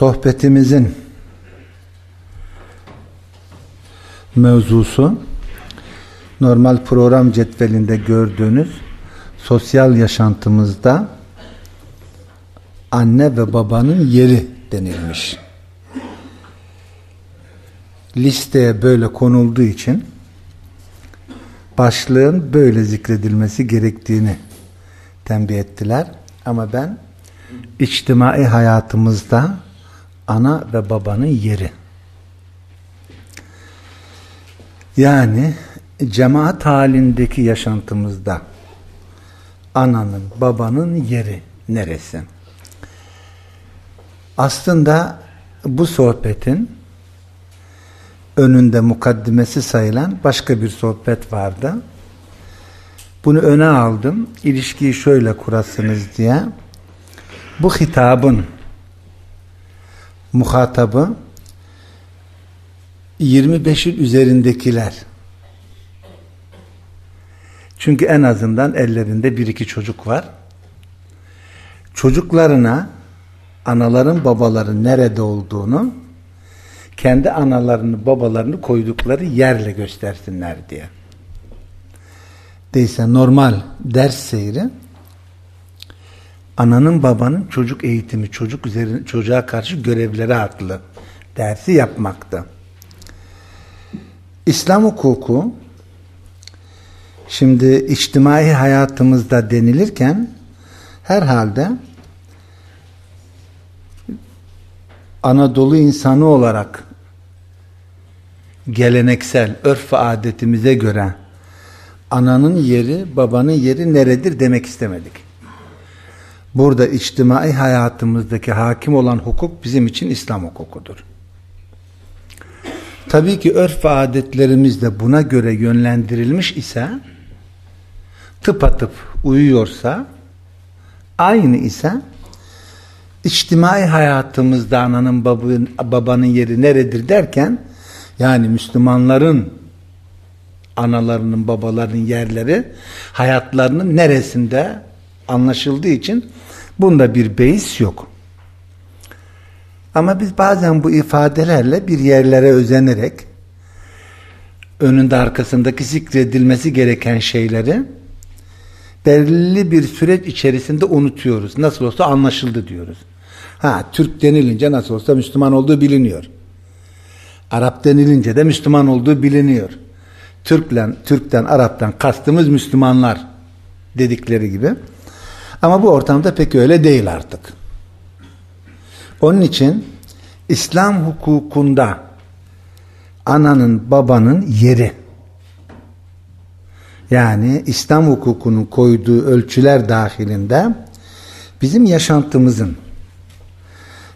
Sohbetimizin mevzusu normal program cetvelinde gördüğünüz sosyal yaşantımızda anne ve babanın yeri denilmiş. Listeye böyle konulduğu için başlığın böyle zikredilmesi gerektiğini tembih ettiler. Ama ben içtimai hayatımızda ana ve babanın yeri Yani cemaat halindeki yaşantımızda ananın, babanın yeri neresi? Aslında bu sohbetin önünde mukaddimesi sayılan başka bir sohbet vardı. Bunu öne aldım. İlişkiyi şöyle kurasınız diye. Bu hitabın muhatabı 25'in üzerindekiler. Çünkü en azından ellerinde bir iki çocuk var. Çocuklarına anaların babaların nerede olduğunu kendi analarını babalarını koydukları yerle göstersinler diye. Değilse normal ders seyri ananın babanın çocuk eğitimi, çocuk üzerine, çocuğa karşı görevleri adlı dersi yapmakta. İslam hukuku şimdi içtimai hayatımızda denilirken herhalde Anadolu insanı olarak geleneksel örf adetimize göre ananın yeri, babanın yeri neredir demek istemedik. Burada içtimai hayatımızdaki hakim olan hukuk bizim için İslam hukukudur. Tabii ki örf ve adetlerimiz de buna göre yönlendirilmiş ise tıpatıp uyuyorsa aynı ise içtimai hayatımızda ananın babanın, babanın yeri neredir derken yani Müslümanların analarının babalarının yerleri hayatlarının neresinde anlaşıldığı için bunda bir beis yok. Ama biz bazen bu ifadelerle bir yerlere özenerek önünde arkasındaki zikredilmesi gereken şeyleri belli bir süreç içerisinde unutuyoruz. Nasıl olsa anlaşıldı diyoruz. Ha Türk denilince nasıl olsa Müslüman olduğu biliniyor. Arap denilince de Müslüman olduğu biliniyor. Türklen, Türk'ten, Arap'tan kastımız Müslümanlar dedikleri gibi. Ama bu ortamda pek öyle değil artık. Onun için İslam hukukunda ananın babanın yeri yani İslam hukukunun koyduğu ölçüler dahilinde bizim yaşantımızın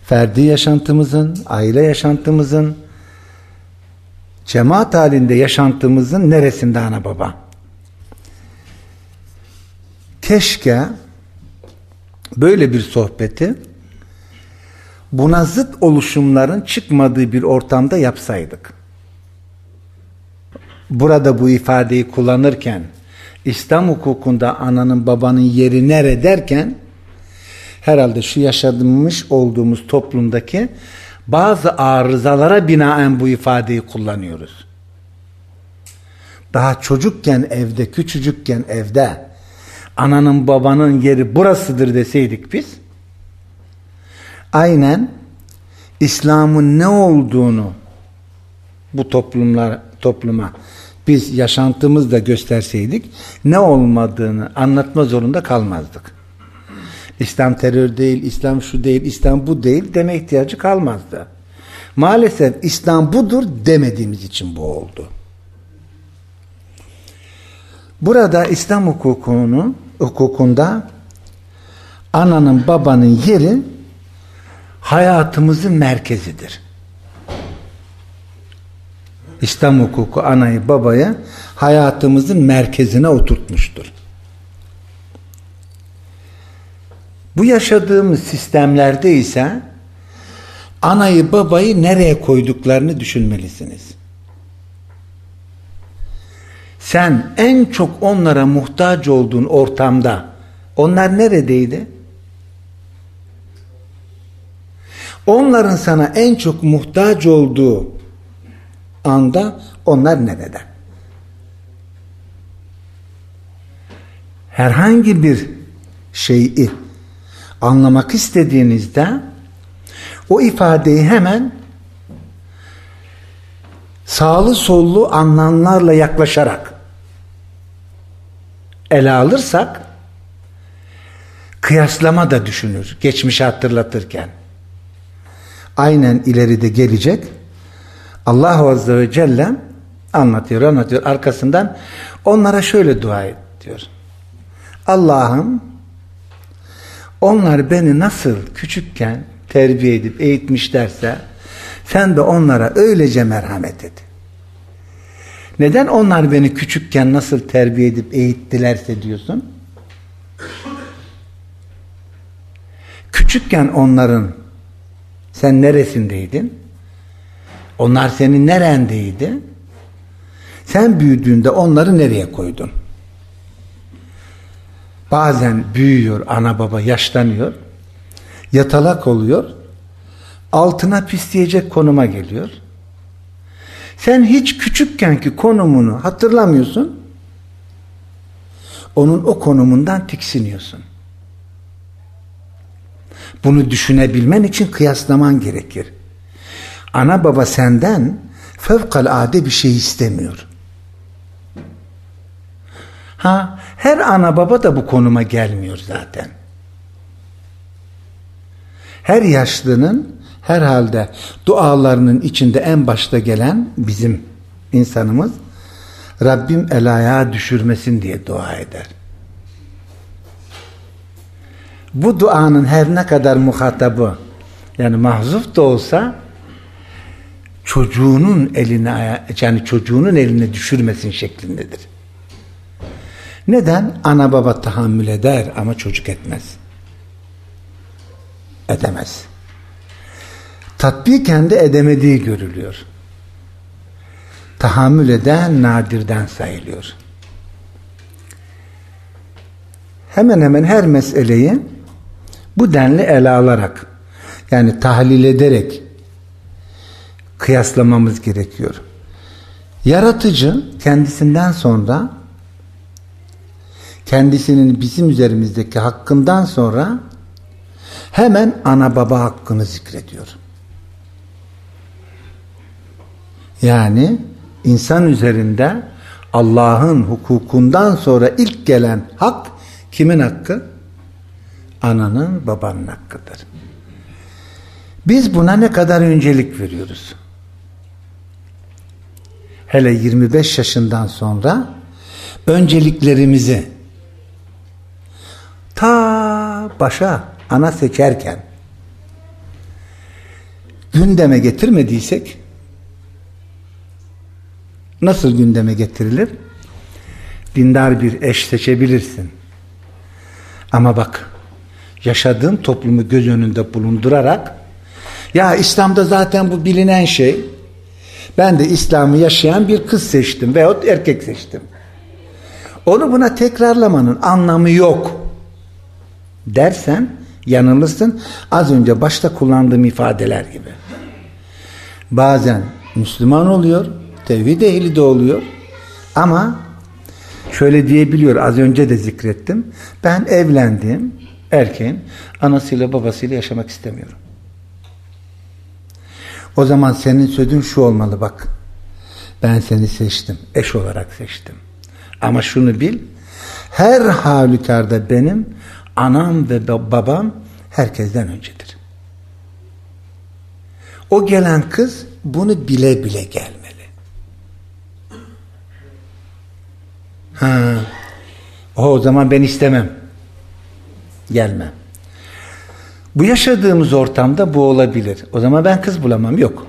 ferdi yaşantımızın, aile yaşantımızın cemaat halinde yaşantımızın neresinde ana baba? Keşke böyle bir sohbeti buna zıt oluşumların çıkmadığı bir ortamda yapsaydık. Burada bu ifadeyi kullanırken İslam hukukunda ananın babanın yeri nere derken herhalde şu yaşadığımız olduğumuz toplumdaki bazı arızalara binaen bu ifadeyi kullanıyoruz. Daha çocukken evde, küçücükken evde ananın babanın yeri burasıdır deseydik biz aynen İslam'ın ne olduğunu bu toplumlar topluma biz yaşantımızda gösterseydik ne olmadığını anlatma zorunda kalmazdık. İslam terör değil, İslam şu değil, İslam bu değil deme ihtiyacı kalmazdı. Maalesef İslam budur demediğimiz için bu oldu. Burada İslam hukukunu, hukukunda ananın babanın yeri hayatımızın merkezidir. İslam hukuku anayı babaya hayatımızın merkezine oturtmuştur. Bu yaşadığımız sistemlerde ise anayı babayı nereye koyduklarını düşünmelisiniz. Sen en çok onlara muhtaç olduğun ortamda onlar neredeydi? Onların sana en çok muhtaç olduğu anda onlar nerede? Herhangi bir şeyi anlamak istediğinizde o ifadeyi hemen sağlı sollu anlamlarla yaklaşarak ele alırsak kıyaslama da düşünür geçmişi hatırlatırken. Aynen ileride gelecek Allah Azze ve Celle anlatıyor anlatıyor arkasından onlara şöyle dua et diyor. Allah'ım onlar beni nasıl küçükken terbiye edip eğitmişlerse sen de onlara öylece merhamet et. Neden onlar beni küçükken nasıl terbiye edip eğittilerse diyorsun? Küçükken onların sen neresindeydin? Onlar senin nerendeydi? Sen büyüdüğünde onları nereye koydun? Bazen büyüyor ana baba yaşlanıyor. Yatalak oluyor. Altına pisleyecek konuma geliyor. Sen hiç küçükkenki konumunu hatırlamıyorsun. Onun o konumundan tiksiniyorsun. Bunu düşünebilmen için kıyaslaman gerekir. Ana baba senden fevkalade bir şey istemiyor. Ha, her ana baba da bu konuma gelmiyor zaten. Her yaşlının herhalde dualarının içinde en başta gelen bizim insanımız Rabbim el ayağa düşürmesin diye dua eder. Bu duanın her ne kadar muhatabı yani mahzuf da olsa çocuğunun eline yani çocuğunun eline düşürmesin şeklindedir. Neden? Ana baba tahammül eder ama çocuk etmez. Edemez. Tatbiken de edemediği görülüyor. Tahammül eden nadirden sayılıyor. Hemen hemen her meseleyi bu denli ele alarak yani tahlil ederek kıyaslamamız gerekiyor. Yaratıcı kendisinden sonra kendisinin bizim üzerimizdeki hakkından sonra hemen ana baba hakkını zikrediyor. Yani insan üzerinde Allah'ın hukukundan sonra ilk gelen hak kimin hakkı? Ananın babanın hakkıdır. Biz buna ne kadar öncelik veriyoruz? Hele 25 yaşından sonra önceliklerimizi ta başa ana seçerken gündeme getirmediysek nasıl gündeme getirilir? Dindar bir eş seçebilirsin. Ama bak yaşadığın toplumu göz önünde bulundurarak ya İslam'da zaten bu bilinen şey ben de İslam'ı yaşayan bir kız seçtim veyahut erkek seçtim. Onu buna tekrarlamanın anlamı yok dersen yanılırsın. Az önce başta kullandığım ifadeler gibi. Bazen Müslüman oluyor, tevhid ehli de oluyor ama şöyle diyebiliyor az önce de zikrettim. Ben evlendim erkeğin anasıyla babasıyla yaşamak istemiyorum. O zaman senin sözün şu olmalı bak. Ben seni seçtim. Eş olarak seçtim. Ama şunu bil. Her halükarda benim anam ve babam herkesten öncedir. O gelen kız bunu bile bile gelmeli. Ha. O, zaman ben istemem. Gelmem. Bu yaşadığımız ortamda bu olabilir. O zaman ben kız bulamam. Yok.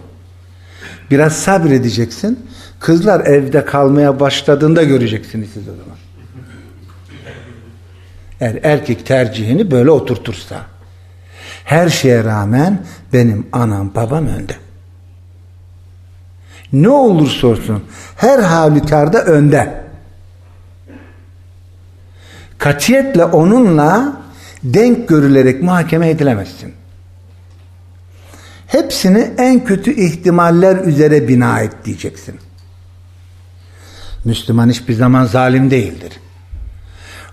Biraz sabredeceksin. Kızlar evde kalmaya başladığında göreceksiniz siz o zaman. Eğer erkek tercihini böyle oturtursa. Her şeye rağmen benim anam babam önde. Ne olursa olsun her halükarda önde. Katiyetle onunla denk görülerek muhakeme edilemezsin. Hepsini en kötü ihtimaller üzere bina et diyeceksin. Müslüman hiçbir zaman zalim değildir.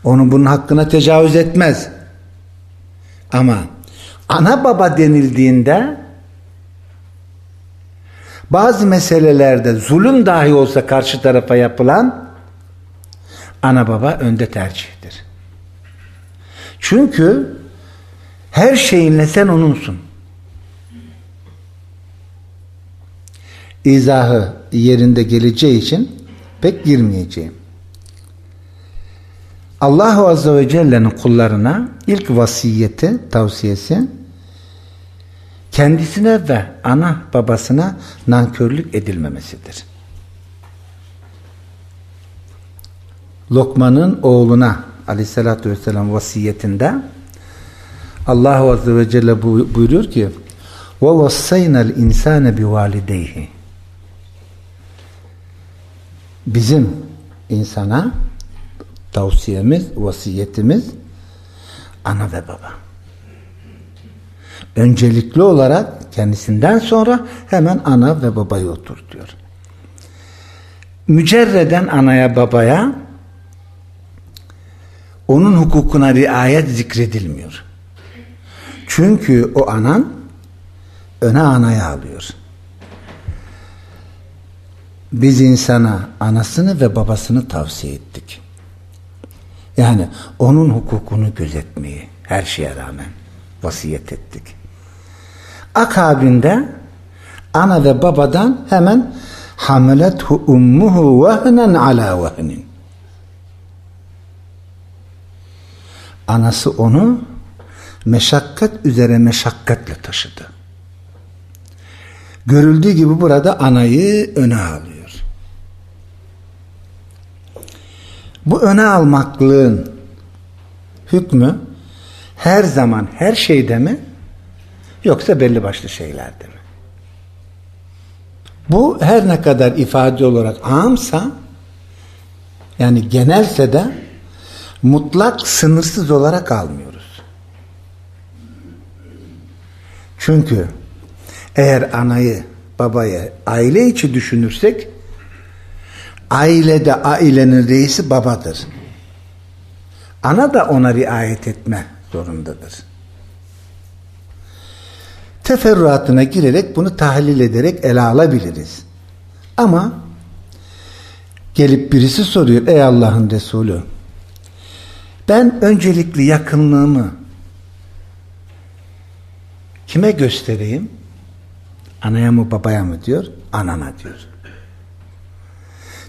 Onun bunun hakkına tecavüz etmez. Ama ana baba denildiğinde bazı meselelerde zulüm dahi olsa karşı tarafa yapılan ana baba önde tercihtir. Çünkü her şeyinle sen onunsun. İzahı yerinde geleceği için pek girmeyeceğim. Allahu Azze ve Celle'nin kullarına ilk vasiyeti, tavsiyesi kendisine ve ana babasına nankörlük edilmemesidir. Lokman'ın oğluna aleyhissalatü vesselam vasiyetinde Allahu Azze ve Celle buyuruyor ki وَوَصَّيْنَا الْاِنْسَانَ بِوَالِدَيْهِ Bizim insana tavsiyemiz, vasiyetimiz ana ve baba. Öncelikli olarak kendisinden sonra hemen ana ve babayı otur diyor. Mücerreden anaya babaya onun hukukuna riayet zikredilmiyor. Çünkü o anan öne anaya alıyor. Biz insana anasını ve babasını tavsiye ettik. Yani onun hukukunu gözetmeyi her şeye rağmen vasiyet ettik. Akabinde ana ve babadan hemen hamilethu ummuhu vehnen ala vehnin Anası onu meşakkat üzere meşakkatle taşıdı. Görüldüğü gibi burada anayı öne alıyor. Bu öne almaklığın hükmü her zaman her şeyde mi yoksa belli başlı şeylerde mi? Bu her ne kadar ifade olarak amsa yani genelse de mutlak sınırsız olarak almıyoruz. Çünkü eğer anayı, babayı, aile içi düşünürsek ailede ailenin reisi babadır. Ana da ona riayet etme zorundadır. Teferruatına girerek bunu tahlil ederek ele alabiliriz. Ama gelip birisi soruyor ey Allah'ın Resulü ben öncelikli yakınlığımı kime göstereyim? Anaya mı babaya mı diyor? Anana diyor.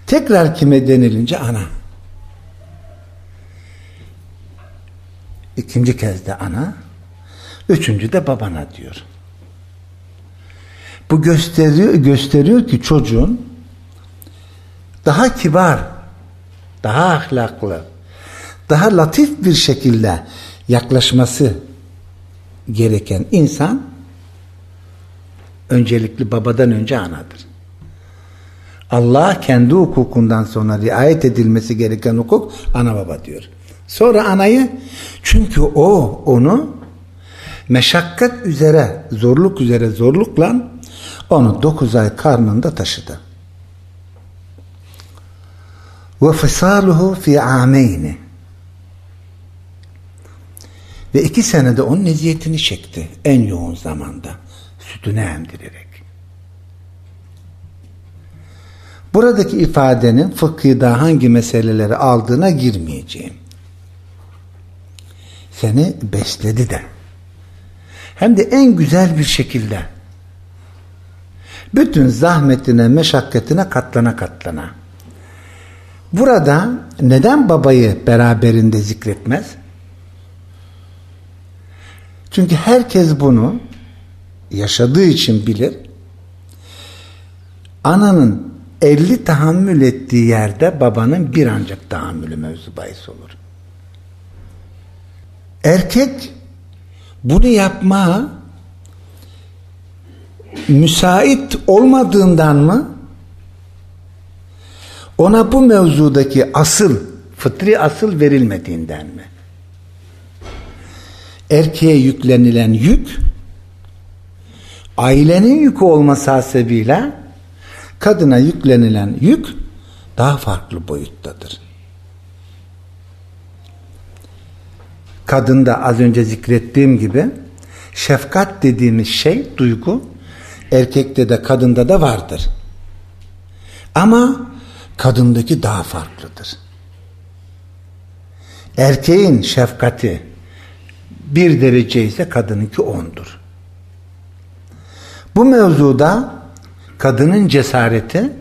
Tekrar kime denilince ana. İkinci kez de ana. Üçüncü de babana diyor. Bu gösteriyor, gösteriyor ki çocuğun daha kibar, daha ahlaklı, daha latif bir şekilde yaklaşması gereken insan öncelikli babadan önce anadır. Allah kendi hukukundan sonra riayet edilmesi gereken hukuk ana baba diyor. Sonra anayı çünkü o onu meşakkat üzere zorluk üzere zorlukla onu dokuz ay karnında taşıdı. Ve fisaluhu fi ve iki senede onun eziyetini çekti en yoğun zamanda. Sütünü emdirerek. Buradaki ifadenin fıkıhda hangi meseleleri aldığına girmeyeceğim. Seni besledi de. Hem de en güzel bir şekilde. Bütün zahmetine, meşakkatine katlana katlana. Burada neden babayı beraberinde zikretmez? Çünkü herkes bunu yaşadığı için bilir. Ananın 50 tahammül ettiği yerde babanın bir ancak tahammülü mevzu bahis olur. Erkek bunu yapmaya müsait olmadığından mı ona bu mevzudaki asıl fıtri asıl verilmediğinden mi? Erkeğe yüklenilen yük ailenin yükü olması hasebiyle kadına yüklenilen yük daha farklı boyuttadır. Kadında az önce zikrettiğim gibi şefkat dediğimiz şey, duygu erkekte de kadında da vardır. Ama kadındaki daha farklıdır. Erkeğin şefkati bir derece ise kadınınki ondur. Bu mevzuda kadının cesareti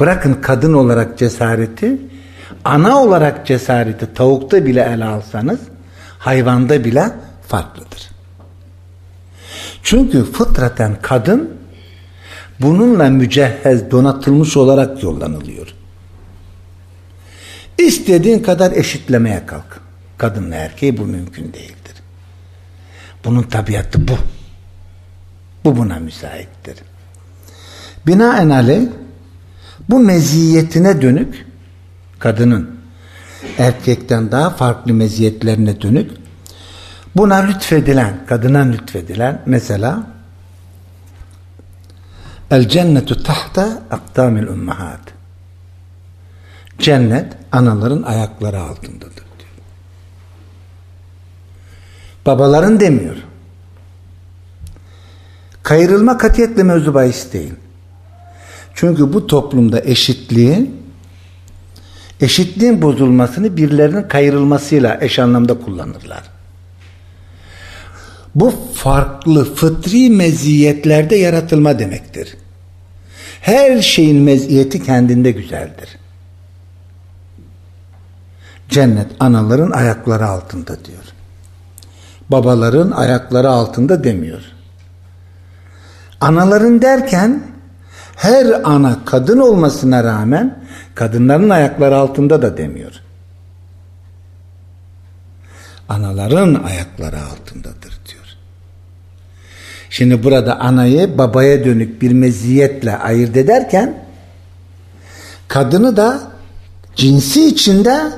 bırakın kadın olarak cesareti ana olarak cesareti tavukta bile ele alsanız hayvanda bile farklıdır. Çünkü fıtraten kadın bununla mücehhez donatılmış olarak yollanılıyor. İstediğin kadar eşitlemeye kalk. Kadınla erkeği bu mümkün değildir. Bunun tabiatı bu. Bu buna müsaittir. Binaenaleyh bu meziyetine dönük kadının erkekten daha farklı meziyetlerine dönük buna lütfedilen, kadına lütfedilen mesela El cennetu tahta akdamil ummahat Cennet anaların ayakları altındadır diyor. Babaların demiyor. Kayırılma katiyetle mevzu bahis değil. Çünkü bu toplumda eşitliği eşitliğin bozulmasını birilerinin kayırılmasıyla eş anlamda kullanırlar. Bu farklı fıtri meziyetlerde yaratılma demektir. Her şeyin meziyeti kendinde güzeldir. Cennet anaların ayakları altında diyor. Babaların ayakları altında demiyor. Anaların derken her ana kadın olmasına rağmen kadınların ayakları altında da demiyor. Anaların ayakları altındadır diyor. Şimdi burada anayı babaya dönük bir meziyetle ayırt ederken kadını da cinsi içinde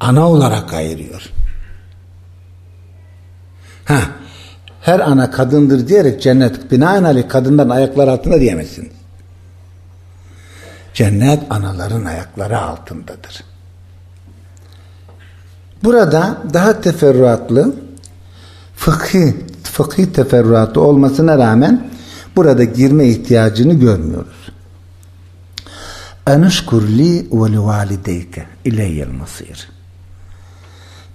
ana olarak ayırıyor. Ha, her ana kadındır diyerek cennet binaenaleyh kadından ayaklar altında diyemezsin. Cennet anaların ayakları altındadır. Burada daha teferruatlı fıkhi, fıkhi teferruatı olmasına rağmen burada girme ihtiyacını görmüyoruz. Enuşkur li ve li valideyke ileyyel masir.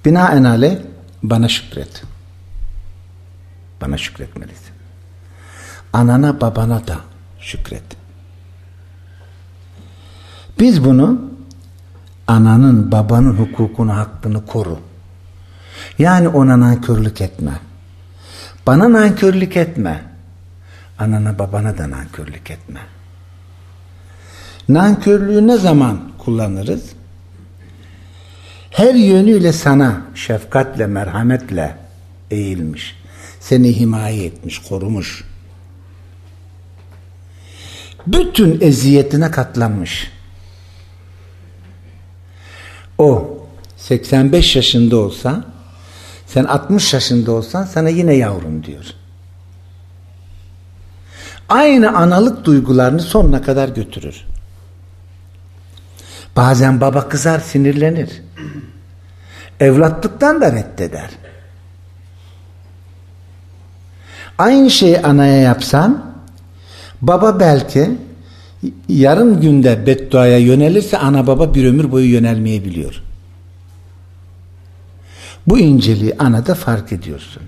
Binaenaleyh bana şükret. Bana şükretmelisin. Anana babana da şükret. Biz bunu ananın babanın hukukunu hakkını koru. Yani ona nankörlük etme. Bana nankörlük etme. Anana babana da nankörlük etme. Nankörlüğü ne zaman kullanırız? Her yönüyle sana şefkatle, merhametle eğilmiş. Seni himaye etmiş, korumuş. Bütün eziyetine katlanmış. O 85 yaşında olsa sen 60 yaşında olsan sana yine yavrum diyor. Aynı analık duygularını sonuna kadar götürür. Bazen baba kızar, sinirlenir. Evlatlıktan da reddeder. Aynı şeyi anaya yapsan baba belki yarım günde bedduaya yönelirse ana baba bir ömür boyu yönelmeyebiliyor. Bu inceliği anada fark ediyorsun.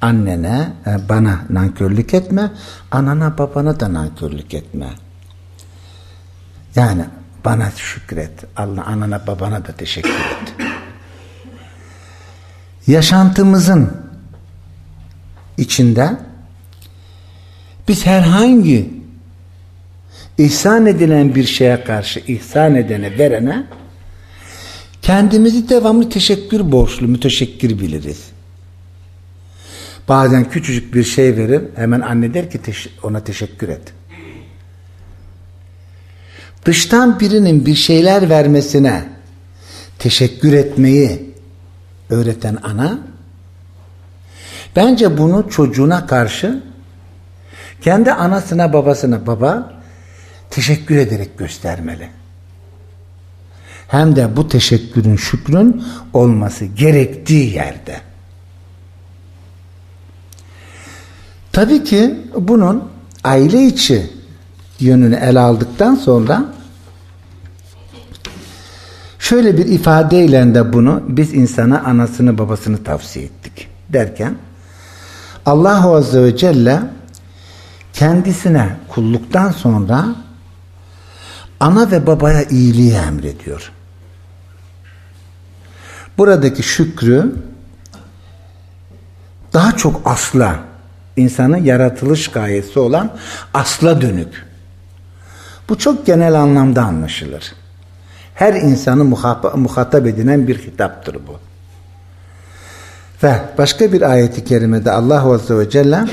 Annene, e, bana nankörlük etme, anana babana da nankörlük etme. Yani bana şükret, Allah anana babana da teşekkür et. Yaşantımızın içinde biz herhangi ihsan edilen bir şeye karşı ihsan edene, verene kendimizi devamlı teşekkür borçlu, müteşekkir biliriz. Bazen küçücük bir şey verir, hemen anne der ki ona teşekkür et. Dıştan birinin bir şeyler vermesine teşekkür etmeyi öğreten ana, bence bunu çocuğuna karşı kendi anasına babasına baba teşekkür ederek göstermeli. Hem de bu teşekkürün şükrün olması gerektiği yerde. Tabii ki bunun aile içi yönünü ele aldıktan sonra şöyle bir ifadeyle de bunu biz insana anasını babasını tavsiye ettik derken Allahu Azze ve Celle kendisine kulluktan sonra ana ve babaya iyiliği emrediyor. Buradaki şükrü daha çok asla insanın yaratılış gayesi olan asla dönük. Bu çok genel anlamda anlaşılır. Her insanı muhatap edilen bir hitaptır bu. Ve başka bir ayeti kerimede Allah Azze ve Celle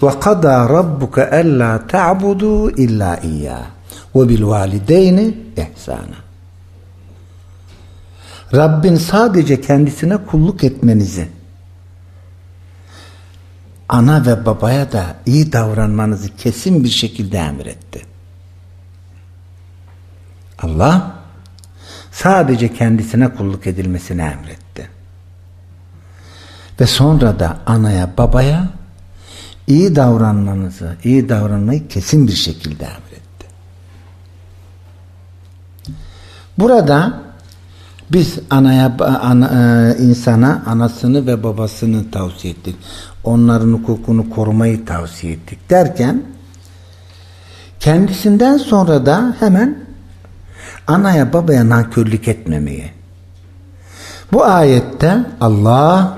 وَقَضَى رَبُّكَ أَلَّا تَعْبُدُوا إِلَّا إِيَّا وَبِالْوَالِدَيْنِ اِحْسَانًا Rabbin sadece kendisine kulluk etmenizi ana ve babaya da iyi davranmanızı kesin bir şekilde emretti. Allah sadece kendisine kulluk edilmesini emretti. Ve sonra da anaya babaya iyi davranmanızı, iyi davranmayı kesin bir şekilde emretti. Burada biz anaya ana, e, insana anasını ve babasını tavsiye ettik. Onların hukukunu korumayı tavsiye ettik derken kendisinden sonra da hemen anaya babaya nankörlük etmemeyi. Bu ayette Allah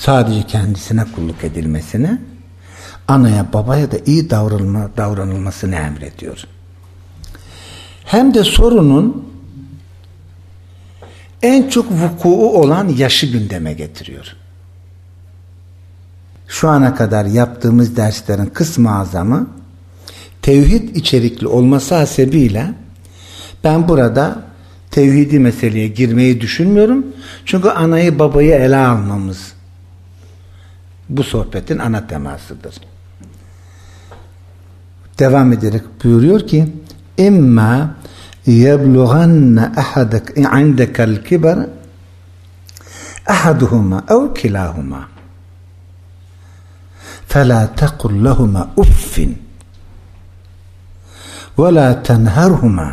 sadece kendisine kulluk edilmesini anaya babaya da iyi davranılma, davranılmasını emrediyor. Hem de sorunun en çok vuku olan yaşı gündeme getiriyor. Şu ana kadar yaptığımız derslerin kısmı azamı tevhid içerikli olması hasebiyle ben burada tevhidi meseleye girmeyi düşünmüyorum. Çünkü anayı babayı ele almamız bu sohbetin ana temasıdır. Devam ederek buyuruyor ki imma yeblughanne ahadek indekel kiber ahaduhuma ev kilahuma فلا تقل لهما اف ولا تنهرهما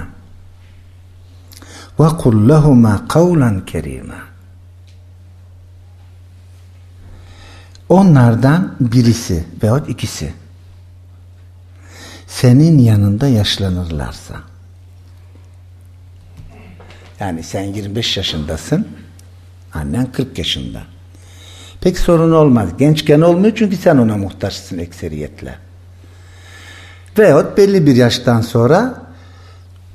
وقل لهما قولا كريما Onlardan birisi veyahut ikisi senin yanında yaşlanırlarsa. Yani sen 25 yaşındasın annen 40 yaşında. Pek sorun olmaz. Gençken olmuyor çünkü sen ona muhtaçsın ekseriyetle. Veyahut belli bir yaştan sonra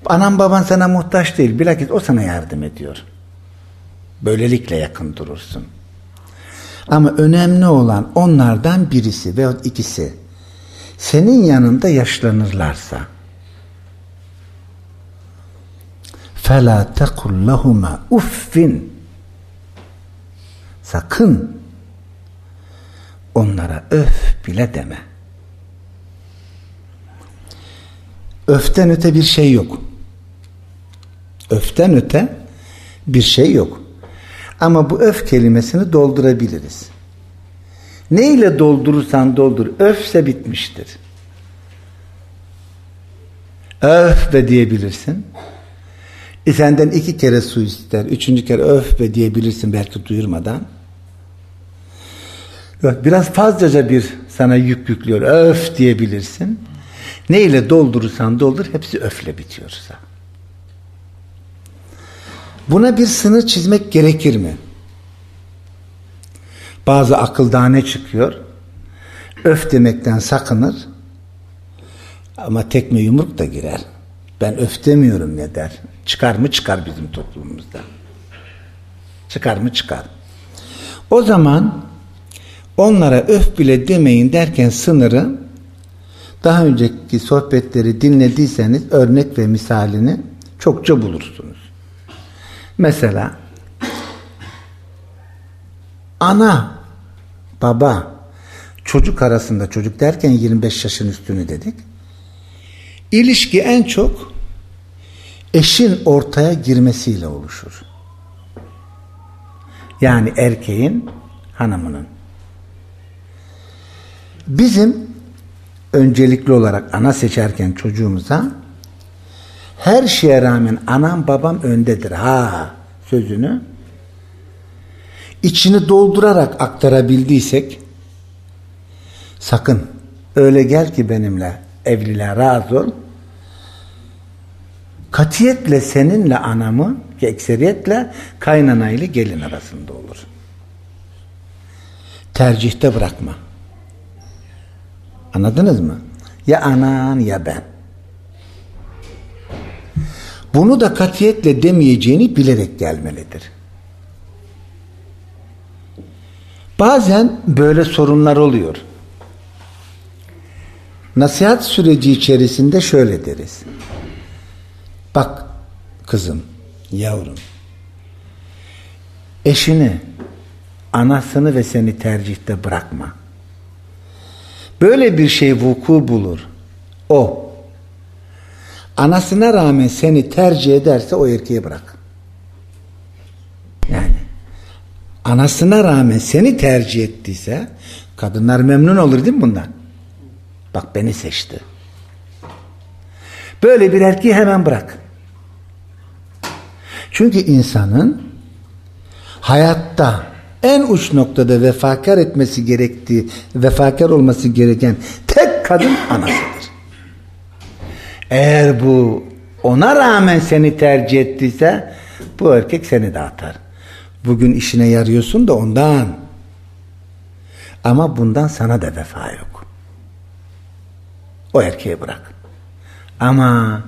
anan baban sana muhtaç değil bilakis o sana yardım ediyor. Böylelikle yakın durursun ama önemli olan onlardan birisi veyahut ikisi senin yanında yaşlanırlarsa فَلَا تَقُلْ لَهُمَا uffin sakın onlara öf bile deme. Öften öte bir şey yok. Öften öte bir şey yok. Ama bu öf kelimesini doldurabiliriz. Ne ile doldurursan doldur. Öfse bitmiştir. Öf be diyebilirsin. E senden iki kere su ister. Üçüncü kere öf be diyebilirsin belki duyurmadan. Biraz fazlaca bir sana yük yüklüyor. Öf diyebilirsin. Ne ile doldurursan doldur hepsi öfle bitiyorsa. Buna bir sınır çizmek gerekir mi? Bazı akıldane çıkıyor. Öf demekten sakınır. Ama tekme yumruk da girer. Ben öf demiyorum ne der. Çıkar mı çıkar bizim toplumumuzda. Çıkar mı çıkar. O zaman onlara öf bile demeyin derken sınırı daha önceki sohbetleri dinlediyseniz örnek ve misalini çokça bulursunuz. Mesela ana, baba, çocuk arasında çocuk derken 25 yaşın üstünü dedik. İlişki en çok eşin ortaya girmesiyle oluşur. Yani erkeğin hanımının. Bizim öncelikli olarak ana seçerken çocuğumuza her şeye rağmen anam babam öndedir ha sözünü içini doldurarak aktarabildiysek sakın öyle gel ki benimle evliliğe razı ol katiyetle seninle anamı ki ekseriyetle kaynanayla gelin arasında olur. Tercihte bırakma. Anladınız mı? Ya anan ya ben. Bunu da katiyetle demeyeceğini bilerek gelmelidir. Bazen böyle sorunlar oluyor. Nasihat süreci içerisinde şöyle deriz. Bak kızım, yavrum. Eşini, anasını ve seni tercihte bırakma. Böyle bir şey vuku bulur. O anasına rağmen seni tercih ederse o erkeği bırak. Yani anasına rağmen seni tercih ettiyse kadınlar memnun olur değil mi bundan? Bak beni seçti. Böyle bir erkeği hemen bırak. Çünkü insanın hayatta en uç noktada vefakar etmesi gerektiği, vefakar olması gereken tek kadın anasıdır. Eğer bu ona rağmen seni tercih ettiyse bu erkek seni de atar. Bugün işine yarıyorsun da ondan. Ama bundan sana da vefa yok. O erkeği bırak. Ama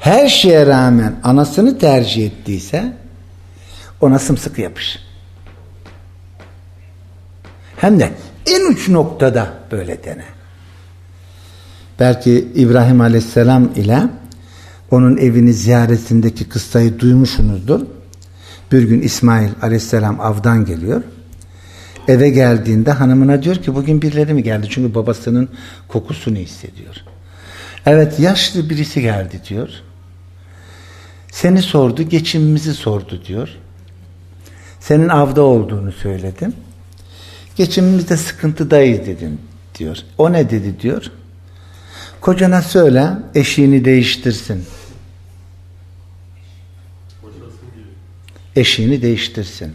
her şeye rağmen anasını tercih ettiyse ona sımsıkı yapış. Hem de en uç noktada böyle dene. Belki İbrahim Aleyhisselam ile onun evini ziyaretindeki kıssayı duymuşsunuzdur. Bir gün İsmail Aleyhisselam avdan geliyor. Eve geldiğinde hanımına diyor ki bugün birileri mi geldi? Çünkü babasının kokusunu hissediyor. Evet yaşlı birisi geldi diyor. Seni sordu, geçimimizi sordu diyor. Senin avda olduğunu söyledim. Geçimimizde sıkıntıdayız dedim diyor. O ne dedi diyor. Kocana söyle eşiğini değiştirsin. Eşiğini değiştirsin.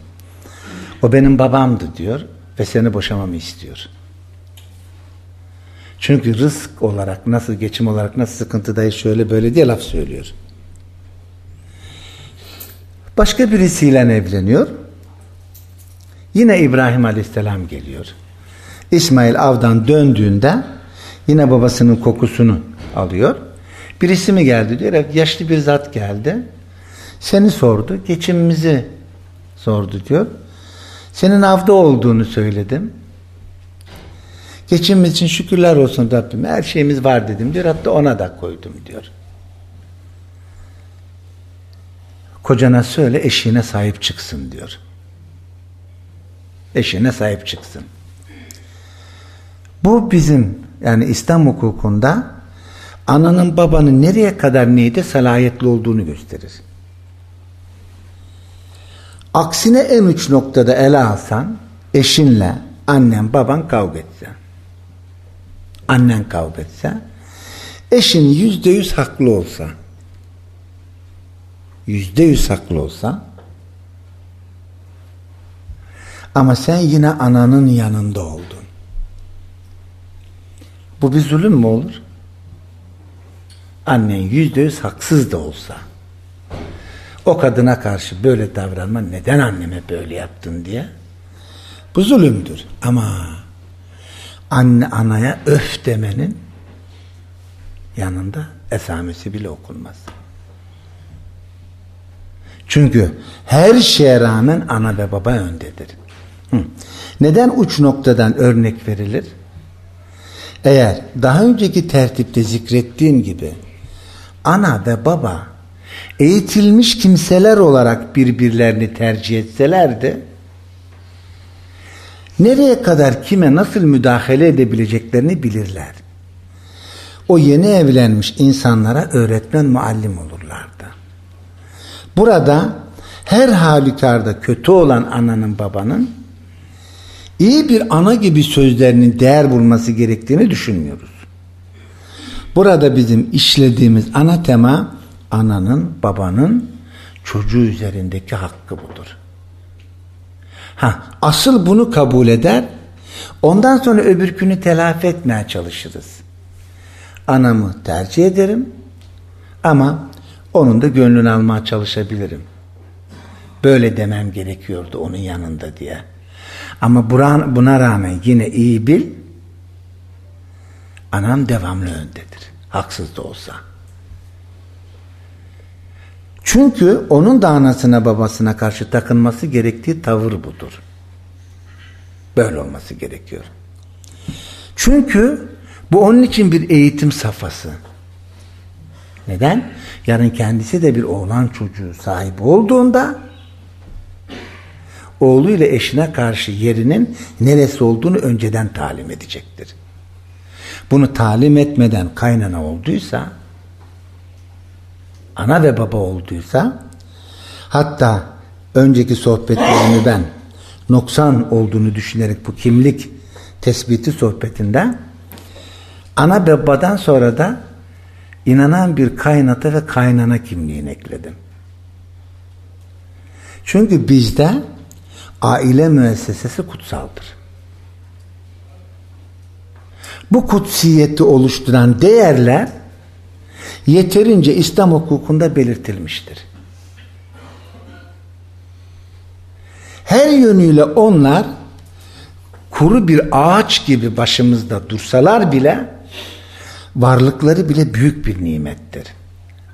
O benim babamdı diyor ve seni boşamamı istiyor. Çünkü rızk olarak nasıl geçim olarak nasıl sıkıntıdayız şöyle böyle diye laf söylüyor. Başka birisiyle evleniyor. Yine İbrahim Aleyhisselam geliyor. İsmail avdan döndüğünde yine babasının kokusunu alıyor. Birisi mi geldi diyor. Evet, yaşlı bir zat geldi. Seni sordu. Geçimimizi sordu diyor. Senin avda olduğunu söyledim. Geçimimiz için şükürler olsun Rabbim. Her şeyimiz var dedim diyor. Hatta ona da koydum diyor. Kocana söyle eşiğine sahip çıksın diyor. Eşine sahip çıksın. Bu bizim yani İslam hukukunda ananın babanın nereye kadar neyde salayetli olduğunu gösterir. Aksine en uç noktada ele alsan eşinle annen baban kavga etse annen kavga etse eşin yüzde yüz haklı olsa yüzde yüz haklı olsa ama sen yine ananın yanında oldun. Bu bir zulüm mü olur? Annen yüzde yüz haksız da olsa o kadına karşı böyle davranma neden anneme böyle yaptın diye bu zulümdür. Ama anne anaya öf demenin yanında esamesi bile okunmaz. Çünkü her şeye rağmen ana ve baba öndedir. Hı. Neden uç noktadan örnek verilir? Eğer daha önceki tertipte zikrettiğim gibi ana ve baba eğitilmiş kimseler olarak birbirlerini tercih etselerdi nereye kadar kime nasıl müdahale edebileceklerini bilirler. O yeni evlenmiş insanlara öğretmen muallim olurlardı. Burada her halükarda kötü olan ananın babanın iyi bir ana gibi sözlerinin değer bulması gerektiğini düşünmüyoruz. Burada bizim işlediğimiz ana tema ananın, babanın çocuğu üzerindeki hakkı budur. Ha, asıl bunu kabul eder, ondan sonra öbürkünü telafi etmeye çalışırız. Anamı tercih ederim ama onun da gönlünü almaya çalışabilirim. Böyle demem gerekiyordu onun yanında diye. Ama buna rağmen yine iyi bil, anam devamlı öndedir. Haksız da olsa. Çünkü onun da anasına babasına karşı takınması gerektiği tavır budur. Böyle olması gerekiyor. Çünkü bu onun için bir eğitim safhası. Neden? Yarın kendisi de bir oğlan çocuğu sahibi olduğunda oğluyla eşine karşı yerinin neresi olduğunu önceden talim edecektir. Bunu talim etmeden kaynana olduysa ana ve baba olduysa hatta önceki sohbetlerimi ben noksan olduğunu düşünerek bu kimlik tespiti sohbetinde ana ve babadan sonra da inanan bir kaynata ve kaynana kimliğini ekledim. Çünkü bizde aile müessesesi kutsaldır. Bu kutsiyeti oluşturan değerler yeterince İslam hukukunda belirtilmiştir. Her yönüyle onlar kuru bir ağaç gibi başımızda dursalar bile varlıkları bile büyük bir nimettir.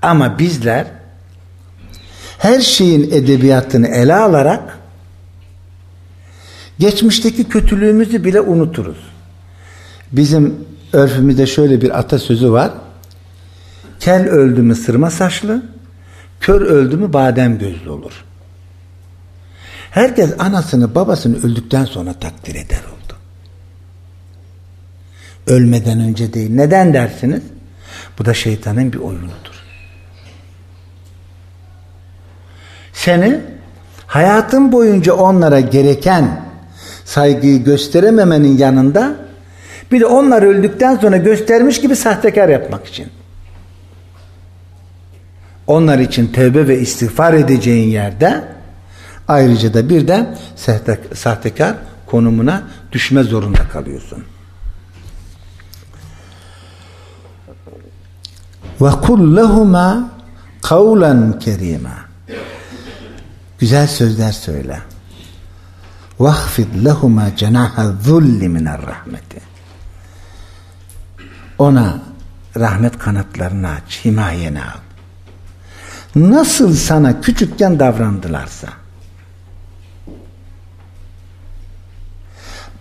Ama bizler her şeyin edebiyatını ele alarak geçmişteki kötülüğümüzü bile unuturuz. Bizim örfümüzde şöyle bir atasözü var. Kel öldü mü sırma saçlı, kör öldü mü badem gözlü olur. Herkes anasını babasını öldükten sonra takdir eder oldu. Ölmeden önce değil. Neden dersiniz? Bu da şeytanın bir oyunudur. Seni hayatın boyunca onlara gereken saygıyı gösterememenin yanında bir de onlar öldükten sonra göstermiş gibi sahtekar yapmak için. Onlar için tevbe ve istiğfar edeceğin yerde ayrıca da bir de sahtekar konumuna düşme zorunda kalıyorsun. Ve kullahuma kavlen kerima. Güzel sözler söyle. Vahfid lehuma cenaha zulli minel rahmeti. Ona rahmet kanatlarını aç, himayeni al. Nasıl sana küçükken davrandılarsa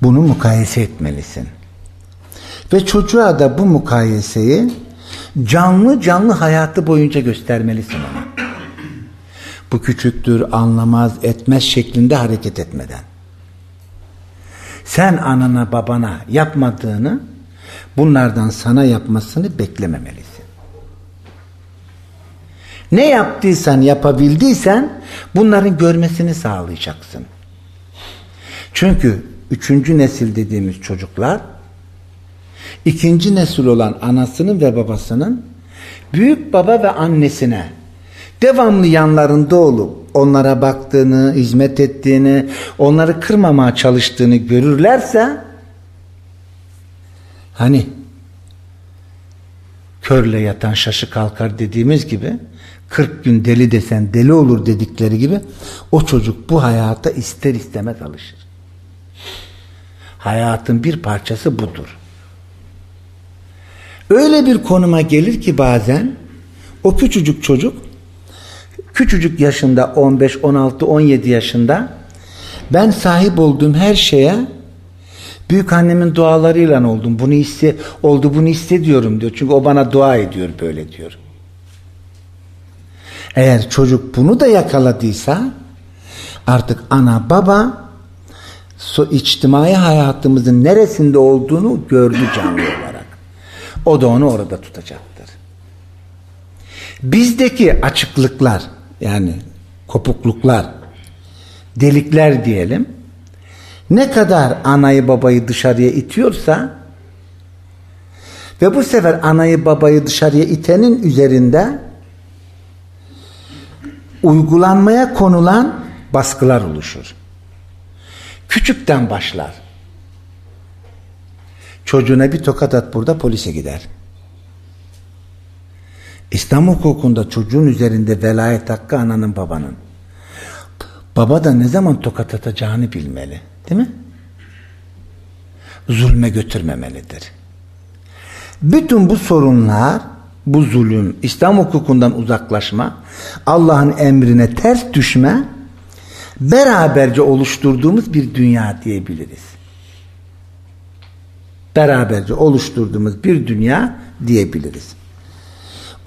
bunu mukayese etmelisin. Ve çocuğa da bu mukayeseyi canlı canlı hayatı boyunca göstermelisin ona. Bu küçüktür, anlamaz, etmez şeklinde hareket etmeden. Sen anana babana yapmadığını bunlardan sana yapmasını beklememelisin. Ne yaptıysan yapabildiysen bunların görmesini sağlayacaksın. Çünkü üçüncü nesil dediğimiz çocuklar ikinci nesil olan anasının ve babasının büyük baba ve annesine devamlı yanlarında olup onlara baktığını, hizmet ettiğini, onları kırmamaya çalıştığını görürlerse hani körle yatan şaşı kalkar dediğimiz gibi 40 gün deli desen deli olur dedikleri gibi o çocuk bu hayata ister istemez alışır. Hayatın bir parçası budur. Öyle bir konuma gelir ki bazen o küçücük çocuk küçücük yaşında 15, 16, 17 yaşında ben sahip olduğum her şeye büyük annemin dualarıyla oldum. Bunu iste oldu bunu hissediyorum diyor. Çünkü o bana dua ediyor böyle diyor. Eğer çocuk bunu da yakaladıysa artık ana baba so, içtimai hayatımızın neresinde olduğunu gördü canlı olarak. O da onu orada tutacaktır. Bizdeki açıklıklar yani kopukluklar, delikler diyelim ne kadar anayı babayı dışarıya itiyorsa ve bu sefer anayı babayı dışarıya itenin üzerinde uygulanmaya konulan baskılar oluşur. Küçükten başlar. Çocuğuna bir tokat at burada polise gider. İslam hukukunda çocuğun üzerinde velayet hakkı ananın babanın. Baba da ne zaman tokat atacağını bilmeli. Değil mi? Zulme götürmemelidir. Bütün bu sorunlar, bu zulüm, İslam hukukundan uzaklaşma, Allah'ın emrine ters düşme, beraberce oluşturduğumuz bir dünya diyebiliriz. Beraberce oluşturduğumuz bir dünya diyebiliriz.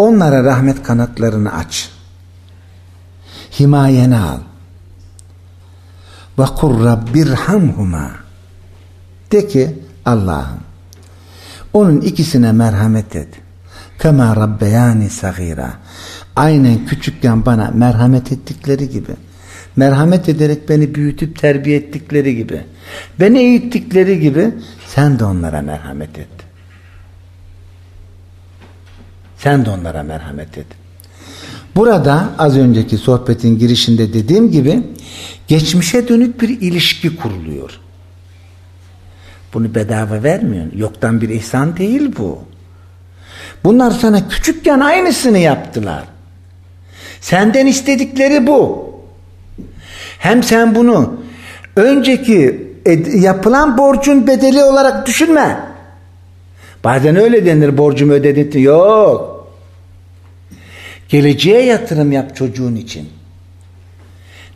Onlara rahmet kanatlarını aç. Himayeni al. Ve kur rabbirhamhuma. De ki Allah'ım onun ikisine merhamet et. Kema rabbeyani sagira. Aynen küçükken bana merhamet ettikleri gibi. Merhamet ederek beni büyütüp terbiye ettikleri gibi. Beni eğittikleri gibi sen de onlara merhamet et. Sen de onlara merhamet et. Burada az önceki sohbetin girişinde dediğim gibi geçmişe dönük bir ilişki kuruluyor. Bunu bedava vermiyorsun. Yoktan bir ihsan değil bu. Bunlar sana küçükken aynısını yaptılar. Senden istedikleri bu. Hem sen bunu önceki yapılan borcun bedeli olarak düşünme. Bazen öyle denir borcumu ödedin. Yok. Geleceğe yatırım yap çocuğun için.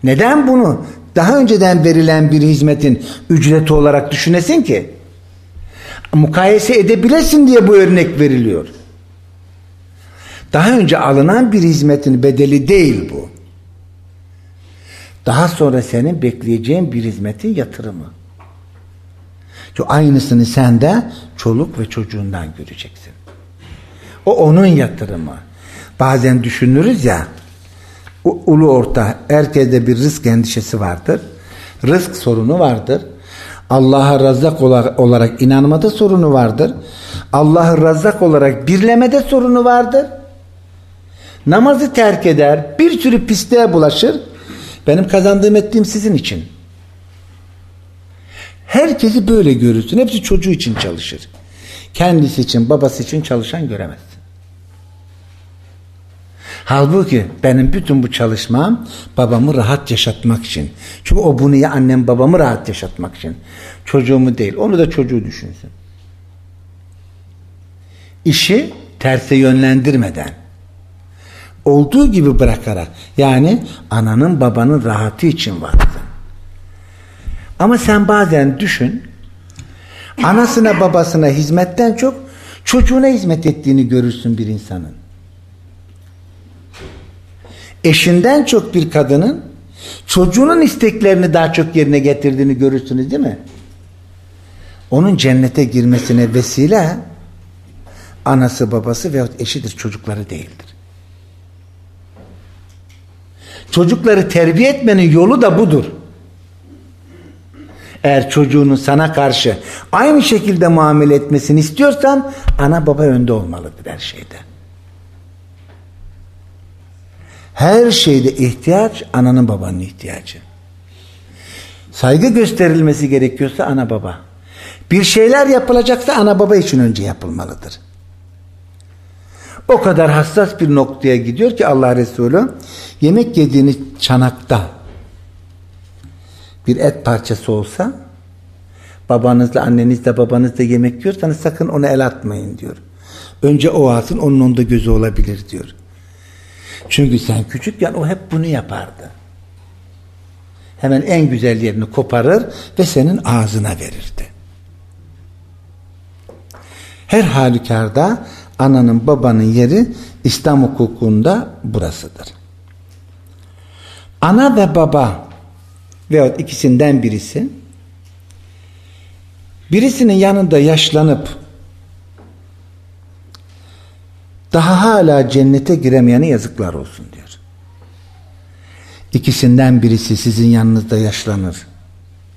Neden bunu daha önceden verilen bir hizmetin ücreti olarak düşünesin ki? Mukayese edebilesin diye bu örnek veriliyor. Daha önce alınan bir hizmetin bedeli değil bu. Daha sonra senin bekleyeceğin bir hizmetin yatırımı. Aynısını sen de çoluk ve çocuğundan göreceksin. O onun yatırımı. Bazen düşünürüz ya ulu orta herkeste bir rızk endişesi vardır. Rızk sorunu vardır. Allah'a razzak olarak inanmada sorunu vardır. Allah'ı razzak olarak birlemede sorunu vardır. Namazı terk eder, bir sürü pisliğe bulaşır. Benim kazandığım ettiğim sizin için. Herkesi böyle görürsün. Hepsi çocuğu için çalışır. Kendisi için, babası için çalışan göremezsin. Halbuki benim bütün bu çalışmam babamı rahat yaşatmak için. Çünkü o bunu ya annem babamı rahat yaşatmak için. Çocuğumu değil. Onu da çocuğu düşünsün. İşi terse yönlendirmeden olduğu gibi bırakarak yani ananın babanın rahatı için varsın. Ama sen bazen düşün anasına babasına hizmetten çok çocuğuna hizmet ettiğini görürsün bir insanın. Eşinden çok bir kadının çocuğunun isteklerini daha çok yerine getirdiğini görürsünüz değil mi? Onun cennete girmesine vesile anası babası veyahut eşidir çocukları değildir. Çocukları terbiye etmenin yolu da budur. Eğer çocuğunun sana karşı aynı şekilde muamele etmesini istiyorsan ana baba önde olmalıdır her şeyde. Her şeyde ihtiyaç ananın babanın ihtiyacı. Saygı gösterilmesi gerekiyorsa ana baba. Bir şeyler yapılacaksa ana baba için önce yapılmalıdır. O kadar hassas bir noktaya gidiyor ki Allah Resulü yemek yediğiniz çanakta bir et parçası olsa babanızla annenizle babanızla yemek yiyorsanız sakın ona el atmayın diyor. Önce o alsın onun onda gözü olabilir diyor. Çünkü sen küçükken o hep bunu yapardı. Hemen en güzel yerini koparır ve senin ağzına verirdi. Her halükarda ananın babanın yeri İslam hukukunda burasıdır. Ana ve baba veyahut ikisinden birisi birisinin yanında yaşlanıp daha hala cennete giremeyene yazıklar olsun diyor. İkisinden birisi sizin yanınızda yaşlanır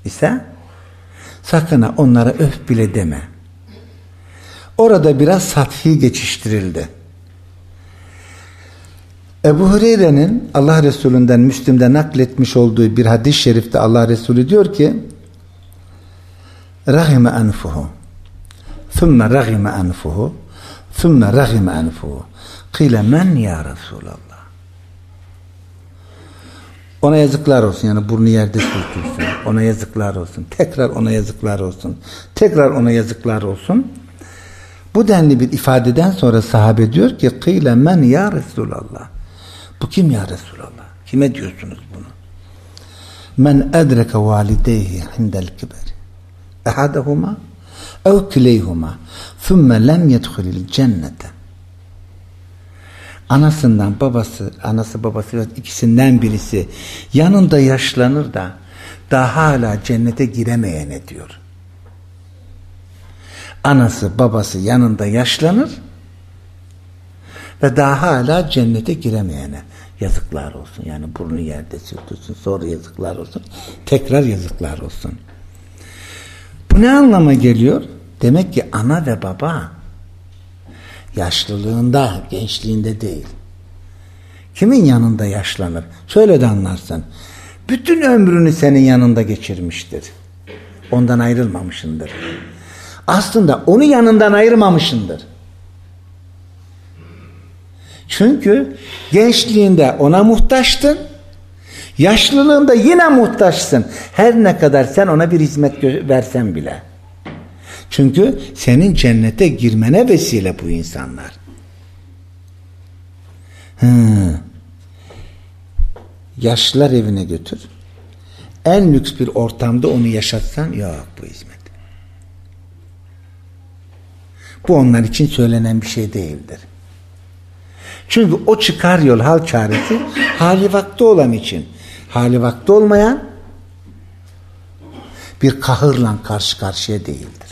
ise sakın onlara öf bile deme. Orada biraz sathi geçiştirildi. Ebu Hureyre'nin Allah Resulü'nden Müslim'de nakletmiş olduğu bir hadis-i şerifte Allah Resulü diyor ki Rahime enfuhu Thumme rahime enfuhu Thumme rahime enfuhu Kile men ya Resulallah ona yazıklar olsun yani burnu yerde sürtülsün. Ona yazıklar olsun. Tekrar ona yazıklar olsun. Tekrar ona yazıklar olsun. Bu denli bir ifadeden sonra sahabe diyor ki kıyle men ya Resulallah. Bu kim ya Resulallah? Kime diyorsunuz bunu? Men edreke valideyhi hindel kiberi. Ehadehuma ev kileyhuma thumme lem yedhulil cennete. Anasından babası, anası babası ikisinden birisi yanında yaşlanır da daha hala cennete giremeyene diyor. Anası babası yanında yaşlanır ve daha hala cennete giremeyene yazıklar olsun. Yani burnu yerde sürtülsün sonra yazıklar olsun. Tekrar yazıklar olsun. Bu ne anlama geliyor? Demek ki ana ve baba yaşlılığında, gençliğinde değil. Kimin yanında yaşlanır? Şöyle de anlarsın. Bütün ömrünü senin yanında geçirmiştir. Ondan ayrılmamışındır. Aslında onu yanından ayırmamışındır. Çünkü gençliğinde ona muhtaçtın. Yaşlılığında yine muhtaçsın. Her ne kadar sen ona bir hizmet versen bile. Çünkü senin cennete girmene vesile bu insanlar. Hı. Yaşlılar evine götür. En lüks bir ortamda onu yaşatsan yok bu hizmet. Bu onlar için söylenen bir şey değildir. Çünkü o çıkar yol hal çaresi hali vakti olan için. Hali vakti olmayan bir kahırla karşı karşıya değildir.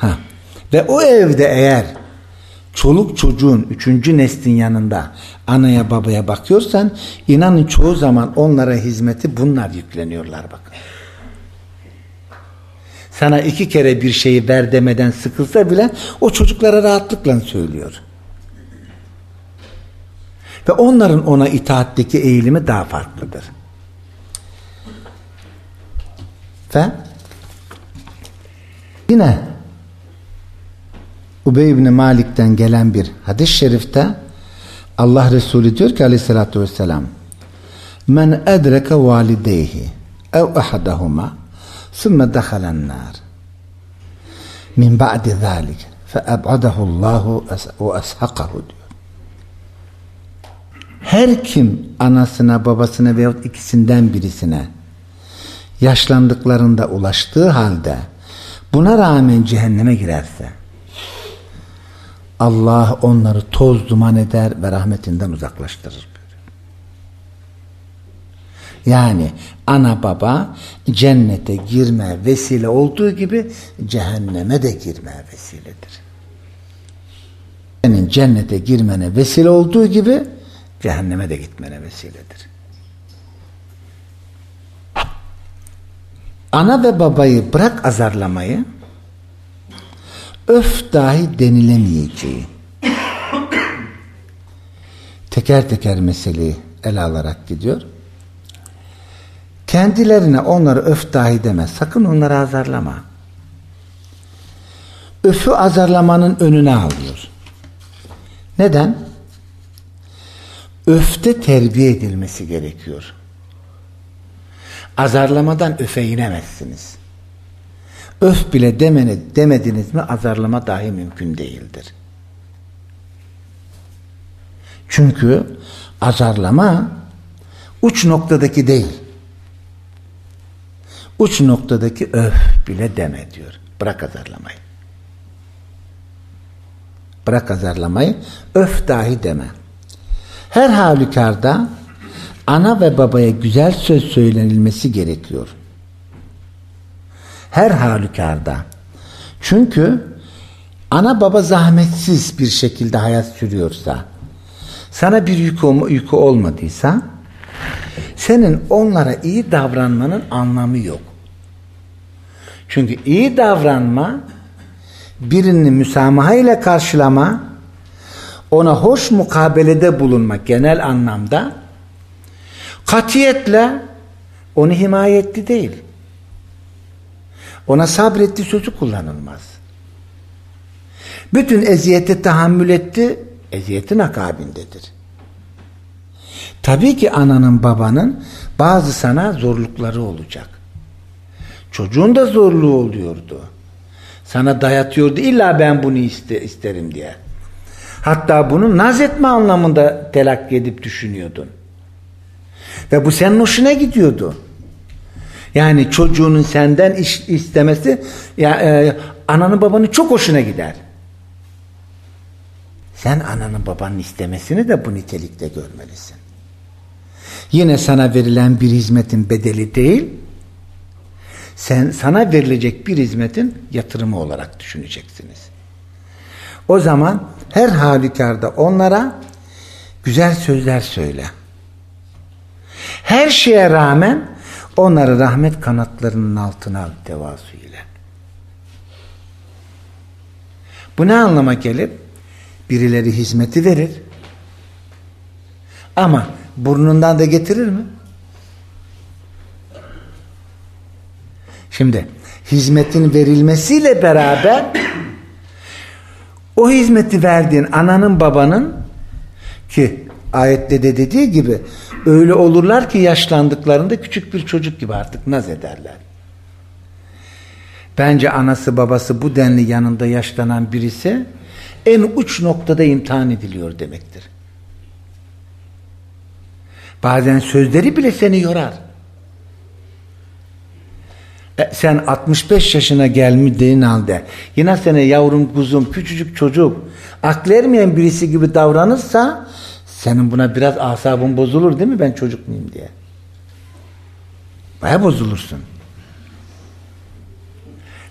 Ha. Ve o evde eğer çoluk çocuğun üçüncü neslin yanında anaya babaya bakıyorsan inanın çoğu zaman onlara hizmeti bunlar yükleniyorlar bakın. Sana iki kere bir şeyi ver demeden sıkılsa bile o çocuklara rahatlıkla söylüyor. Ve onların ona itaatteki eğilimi daha farklıdır. Ve yine Ubey ibn Malik'ten gelen bir hadis-i şerifte Allah Resulü diyor ki aleyhissalatü vesselam Men edreke valideyhi ev ahadahuma sümme dehalen nar min ba'di zalik feeb'adahu Allahu ve ashakahu diyor. Her kim anasına babasına veyahut ikisinden birisine yaşlandıklarında ulaştığı halde buna rağmen cehenneme girerse Allah onları toz duman eder ve rahmetinden uzaklaştırır. Yani ana baba cennete girme vesile olduğu gibi cehenneme de girme vesiledir. Senin cennete girmene vesile olduğu gibi cehenneme de gitmene vesiledir. Ana ve babayı bırak azarlamayı öf dahi denilemeyeceği teker teker meseleyi ele alarak gidiyor. Kendilerine onları öf dahi deme. Sakın onları azarlama. Öfü azarlamanın önüne alıyor. Neden? Öfte terbiye edilmesi gerekiyor. Azarlamadan öfe inemezsiniz. Öf bile demene, demediniz mi azarlama dahi mümkün değildir. Çünkü azarlama uç noktadaki değil. Uç noktadaki öf bile deme diyor. Bırak azarlamayı. Bırak azarlamayı. Öf dahi deme. Her halükarda ana ve babaya güzel söz söylenilmesi gerekiyor. Her halükarda. Çünkü ana baba zahmetsiz bir şekilde hayat sürüyorsa, sana bir yük, yükü olmadıysa, senin onlara iyi davranmanın anlamı yok. Çünkü iyi davranma, birini müsamaha ile karşılama, ona hoş mukabelede bulunmak genel anlamda, katiyetle onu himaye etti değil. Ona sabretti sözü kullanılmaz. Bütün eziyeti tahammül etti, eziyetin akabindedir. Tabii ki ananın babanın bazı sana zorlukları olacak. Çocuğun da zorluğu oluyordu. Sana dayatıyordu illa ben bunu iste, isterim diye. Hatta bunu naz etme anlamında telakki edip düşünüyordun. Ve bu senin hoşuna gidiyordu. Yani çocuğunun senden iş istemesi ya e, ananın babanın çok hoşuna gider. Sen ananın babanın istemesini de bu nitelikte görmelisin. Yine sana verilen bir hizmetin bedeli değil, sen sana verilecek bir hizmetin yatırımı olarak düşüneceksiniz. O zaman her halükarda onlara güzel sözler söyle. Her şeye rağmen onları rahmet kanatlarının altına al tevazu ile. Bu ne anlama gelir? Birileri hizmeti verir. Ama burnundan da getirir mi? Şimdi hizmetin verilmesiyle beraber o hizmeti verdiğin ananın babanın ki ayette de dediği gibi öyle olurlar ki yaşlandıklarında küçük bir çocuk gibi artık naz ederler. Bence anası babası bu denli yanında yaşlanan birisi en uç noktada imtihan ediliyor demektir. Bazen sözleri bile seni yorar. E, sen 65 yaşına gelmediğin halde yine sene yavrum kuzum küçücük çocuk aklı ermeyen birisi gibi davranırsa senin buna biraz asabın bozulur değil mi ben çocuk muyum diye. Baya bozulursun.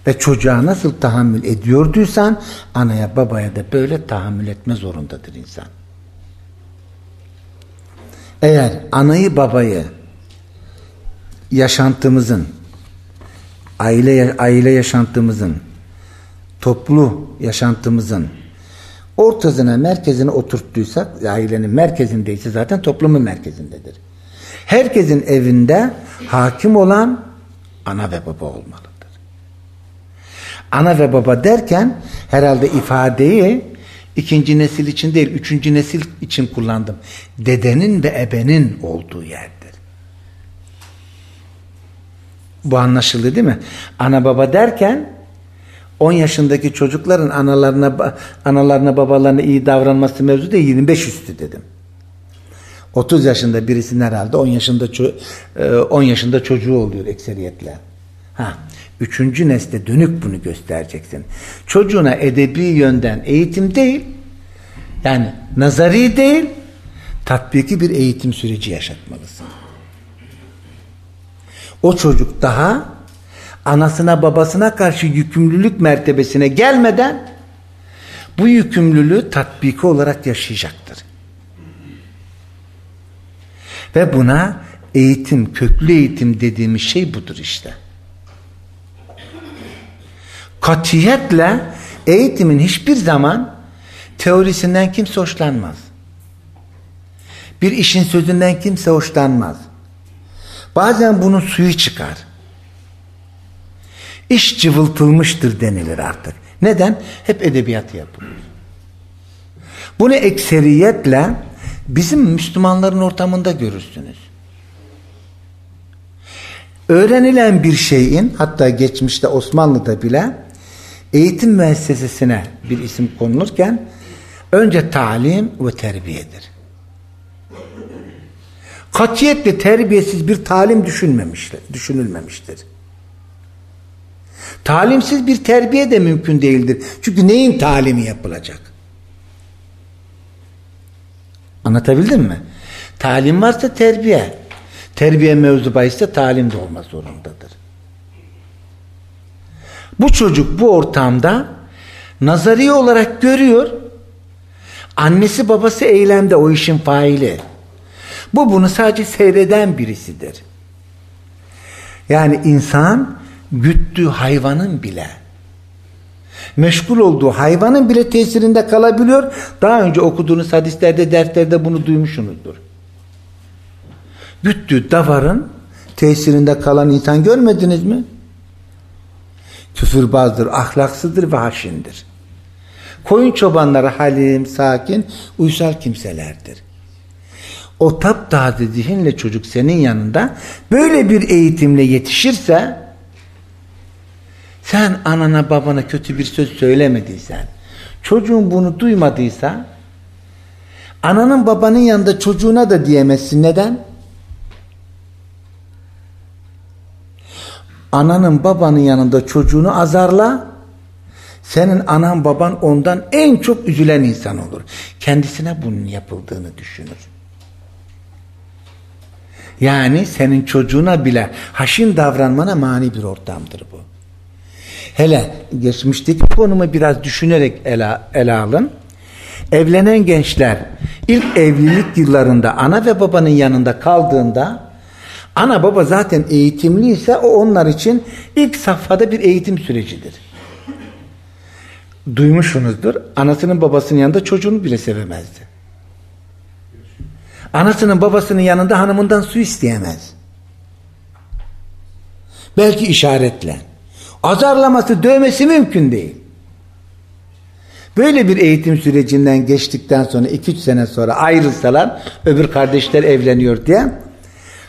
Ve çocuğa nasıl tahammül ediyorduysan anaya babaya da böyle tahammül etme zorundadır insan. Eğer anayı babayı yaşantımızın aile aile yaşantımızın toplu yaşantımızın ortasına merkezine oturttuysak ailenin merkezindeyse zaten toplumun merkezindedir. Herkesin evinde hakim olan ana ve baba olmalıdır. Ana ve baba derken herhalde ifadeyi ikinci nesil için değil, üçüncü nesil için kullandım. Dedenin ve ebenin olduğu yerdir. Bu anlaşıldı değil mi? Ana baba derken 10 yaşındaki çocukların analarına analarına babalarına iyi davranması mevzu değil 25 üstü dedim. 30 yaşında birisinin herhalde 10 yaşında 10 e, yaşında çocuğu oluyor ekseriyetle. Ha, üçüncü nesle dönük bunu göstereceksin. Çocuğuna edebi yönden eğitim değil, yani nazari değil, tatbiki bir eğitim süreci yaşatmalısın. O çocuk daha anasına babasına karşı yükümlülük mertebesine gelmeden bu yükümlülüğü tatbiki olarak yaşayacaktır. Ve buna eğitim, köklü eğitim dediğimiz şey budur işte. Katiyetle eğitimin hiçbir zaman teorisinden kimse hoşlanmaz. Bir işin sözünden kimse hoşlanmaz. Bazen bunun suyu çıkar. İş cıvıltılmıştır denilir artık. Neden? Hep edebiyat yapılır. Bunu ekseriyetle bizim Müslümanların ortamında görürsünüz. Öğrenilen bir şeyin hatta geçmişte Osmanlı'da bile eğitim müessesesine bir isim konulurken önce talim ve terbiyedir. Katiyetle terbiyesiz bir talim düşünmemiştir, düşünülmemiştir. Talimsiz bir terbiye de mümkün değildir. Çünkü neyin talimi yapılacak? Anlatabildim mi? Talim varsa terbiye. Terbiye mevzu bahisse talim de olma zorundadır. Bu çocuk bu ortamda nazari olarak görüyor. Annesi babası eylemde o işin faili. Bu bunu sadece seyreden birisidir. Yani insan güttüğü hayvanın bile meşgul olduğu hayvanın bile tesirinde kalabiliyor. Daha önce okuduğunuz hadislerde, derslerde bunu duymuşsunuzdur. Güttüğü davarın tesirinde kalan insan görmediniz mi? Küfürbazdır, ahlaksızdır ve haşindir. Koyun çobanları halim, sakin, uysal kimselerdir. O taptaze zihinle çocuk senin yanında böyle bir eğitimle yetişirse sen anana babana kötü bir söz söylemediysen, çocuğun bunu duymadıysa, ananın babanın yanında çocuğuna da diyemezsin. Neden? Ananın babanın yanında çocuğunu azarla, senin anan baban ondan en çok üzülen insan olur. Kendisine bunun yapıldığını düşünür. Yani senin çocuğuna bile haşin davranmana mani bir ortamdır bu. Hele geçmişteki konumu biraz düşünerek ele, ele alın. Evlenen gençler ilk evlilik yıllarında ana ve babanın yanında kaldığında ana baba zaten eğitimliyse o onlar için ilk safhada bir eğitim sürecidir. Duymuşsunuzdur. Anasının babasının yanında çocuğunu bile sevemezdi. Anasının babasının yanında hanımından su isteyemez. Belki işaretle. Azarlaması, dövmesi mümkün değil. Böyle bir eğitim sürecinden geçtikten sonra 2-3 sene sonra ayrılsalar öbür kardeşler evleniyor diye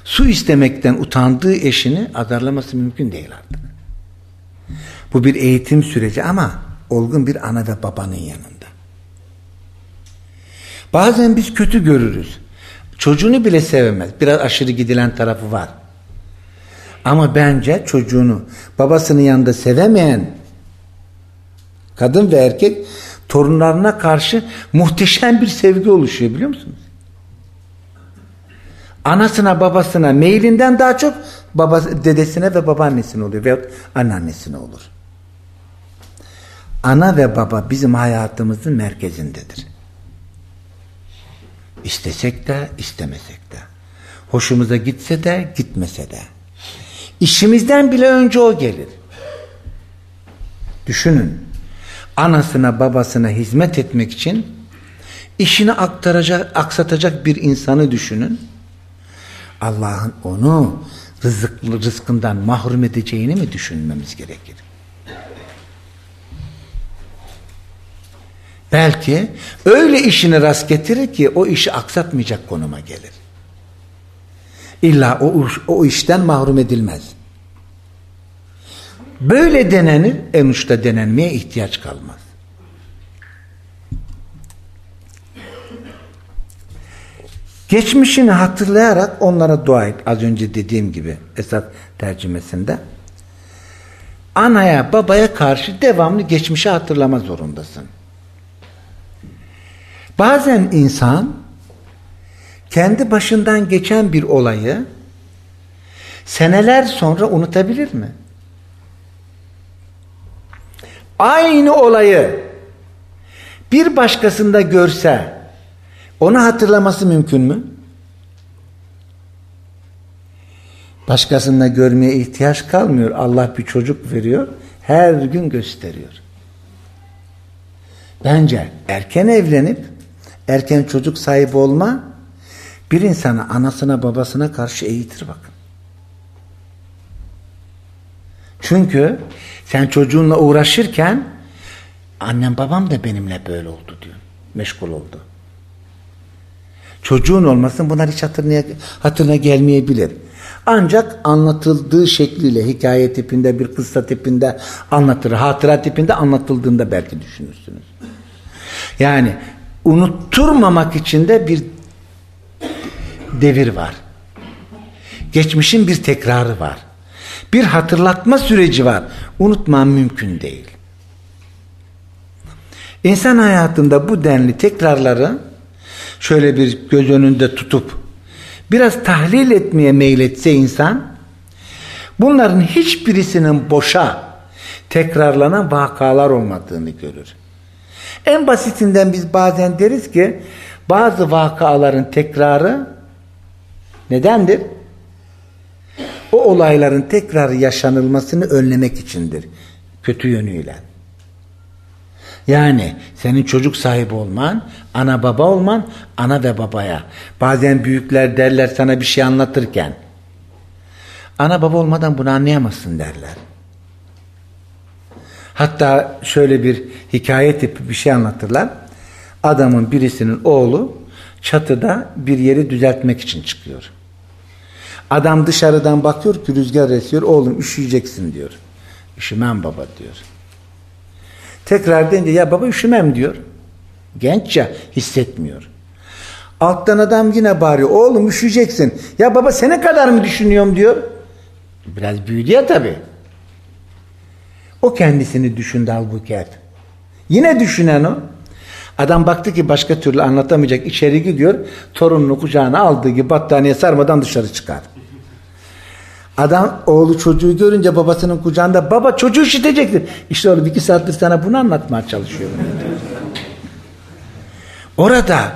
su istemekten utandığı eşini azarlaması mümkün değil artık. Bu bir eğitim süreci ama olgun bir ana ve babanın yanında. Bazen biz kötü görürüz. Çocuğunu bile sevemez. Biraz aşırı gidilen tarafı var. Ama bence çocuğunu babasının yanında sevemeyen kadın ve erkek torunlarına karşı muhteşem bir sevgi oluşuyor biliyor musunuz? Anasına babasına meylinden daha çok babası, dedesine ve babaannesine oluyor veyahut anneannesine olur. Ana ve baba bizim hayatımızın merkezindedir. İstesek de istemesek de. Hoşumuza gitse de gitmese de. İşimizden bile önce o gelir. Düşünün. Anasına babasına hizmet etmek için işini aktaracak, aksatacak bir insanı düşünün. Allah'ın onu rızık, rızkından mahrum edeceğini mi düşünmemiz gerekir? Belki öyle işini rast getirir ki o işi aksatmayacak konuma gelir. İlla o, o işten mahrum edilmez. Böyle denenir, en uçta denenmeye ihtiyaç kalmaz. Geçmişini hatırlayarak onlara dua et. Az önce dediğim gibi Esat tercümesinde. Anaya babaya karşı devamlı geçmişi hatırlama zorundasın. Bazen insan kendi başından geçen bir olayı seneler sonra unutabilir mi? Aynı olayı bir başkasında görse onu hatırlaması mümkün mü? Başkasında görmeye ihtiyaç kalmıyor. Allah bir çocuk veriyor. her gün gösteriyor. Bence erken evlenip erken çocuk sahibi olma bir insana anasına babasına karşı eğitir bakın. Çünkü sen çocuğunla uğraşırken annem babam da benimle böyle oldu diyor. Meşgul oldu. Çocuğun olmasın bunlar hiç hatırına, hatırına gelmeyebilir. Ancak anlatıldığı şekliyle hikaye tipinde bir kıssa tipinde anlatır. Hatıra tipinde anlatıldığında belki düşünürsünüz. Yani unutturmamak için de bir devir var. Geçmişin bir tekrarı var. Bir hatırlatma süreci var. Unutmam mümkün değil. İnsan hayatında bu denli tekrarları şöyle bir göz önünde tutup biraz tahlil etmeye meyletse insan bunların hiçbirisinin boşa tekrarlanan vakalar olmadığını görür. En basitinden biz bazen deriz ki bazı vakaların tekrarı nedendir? O olayların tekrar yaşanılmasını önlemek içindir. Kötü yönüyle. Yani senin çocuk sahibi olman, ana baba olman, ana ve babaya. Bazen büyükler derler sana bir şey anlatırken. Ana baba olmadan bunu anlayamazsın derler. Hatta şöyle bir hikaye tipi bir şey anlatırlar. Adamın birisinin oğlu çatıda bir yeri düzeltmek için çıkıyor. Adam dışarıdan bakıyor ki rüzgar esiyor. Oğlum üşüyeceksin diyor. Üşümem baba diyor. Tekrar deyince ya baba üşümem diyor. Genççe hissetmiyor. Alttan adam yine bağırıyor. Oğlum üşüyeceksin. Ya baba sene kadar mı düşünüyorum diyor. Biraz büyüdü ya tabii. O kendisini düşündü halbuki. Yine düşünen o. Adam baktı ki başka türlü anlatamayacak. içeri gidiyor. Torununu kucağına aldığı gibi battaniye sarmadan dışarı çıkar. Adam oğlu çocuğu görünce babasının kucağında baba çocuğu üşütecektir. İşte oğlum iki saattir sana bunu anlatmaya çalışıyorum. Orada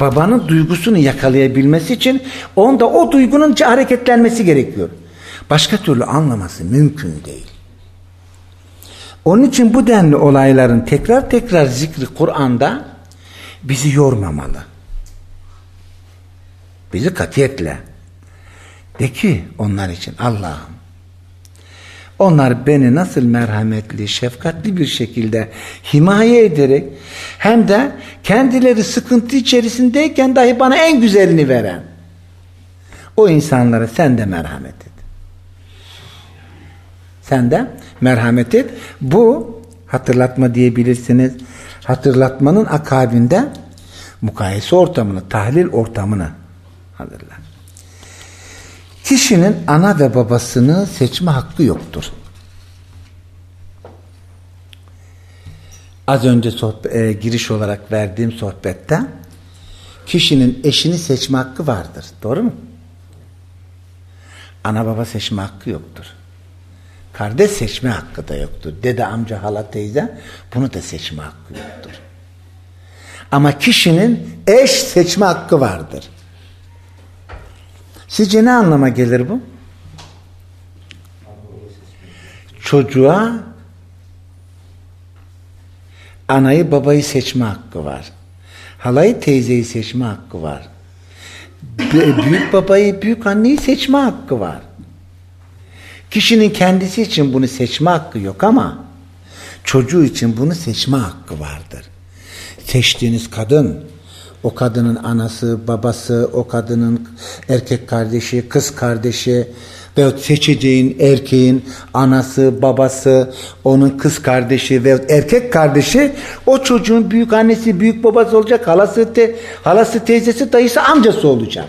babanın duygusunu yakalayabilmesi için onda o duygunun hareketlenmesi gerekiyor. Başka türlü anlaması mümkün değil. Onun için bu denli olayların tekrar tekrar zikri Kur'an'da bizi yormamalı. Bizi katiyetle de ki onlar için Allah'ım onlar beni nasıl merhametli, şefkatli bir şekilde himaye ederek hem de kendileri sıkıntı içerisindeyken dahi bana en güzelini veren o insanlara sen de merhamet et. Sen de merhamet et. Bu hatırlatma diyebilirsiniz. Hatırlatmanın akabinde mukayese ortamını, tahlil ortamını hazırlar. Kişinin ana ve babasını seçme hakkı yoktur. Az önce sohbet, e, giriş olarak verdiğim sohbette kişinin eşini seçme hakkı vardır. Doğru mu? Ana baba seçme hakkı yoktur. Kardeş seçme hakkı da yoktur. Dede, amca, hala, teyze bunu da seçme hakkı yoktur. Ama kişinin eş seçme hakkı vardır. Sizce ne anlama gelir bu? Çocuğa anayı babayı seçme hakkı var. Halayı teyzeyi seçme hakkı var. Büyük babayı büyük anneyi seçme hakkı var. Kişinin kendisi için bunu seçme hakkı yok ama çocuğu için bunu seçme hakkı vardır. Seçtiğiniz kadın, o kadının anası, babası, o kadının erkek kardeşi, kız kardeşi ve seçeceğin erkeğin anası, babası, onun kız kardeşi ve erkek kardeşi o çocuğun büyük annesi, büyük babası olacak, halası, te, halası, teyzesi, dayısı, amcası olacak.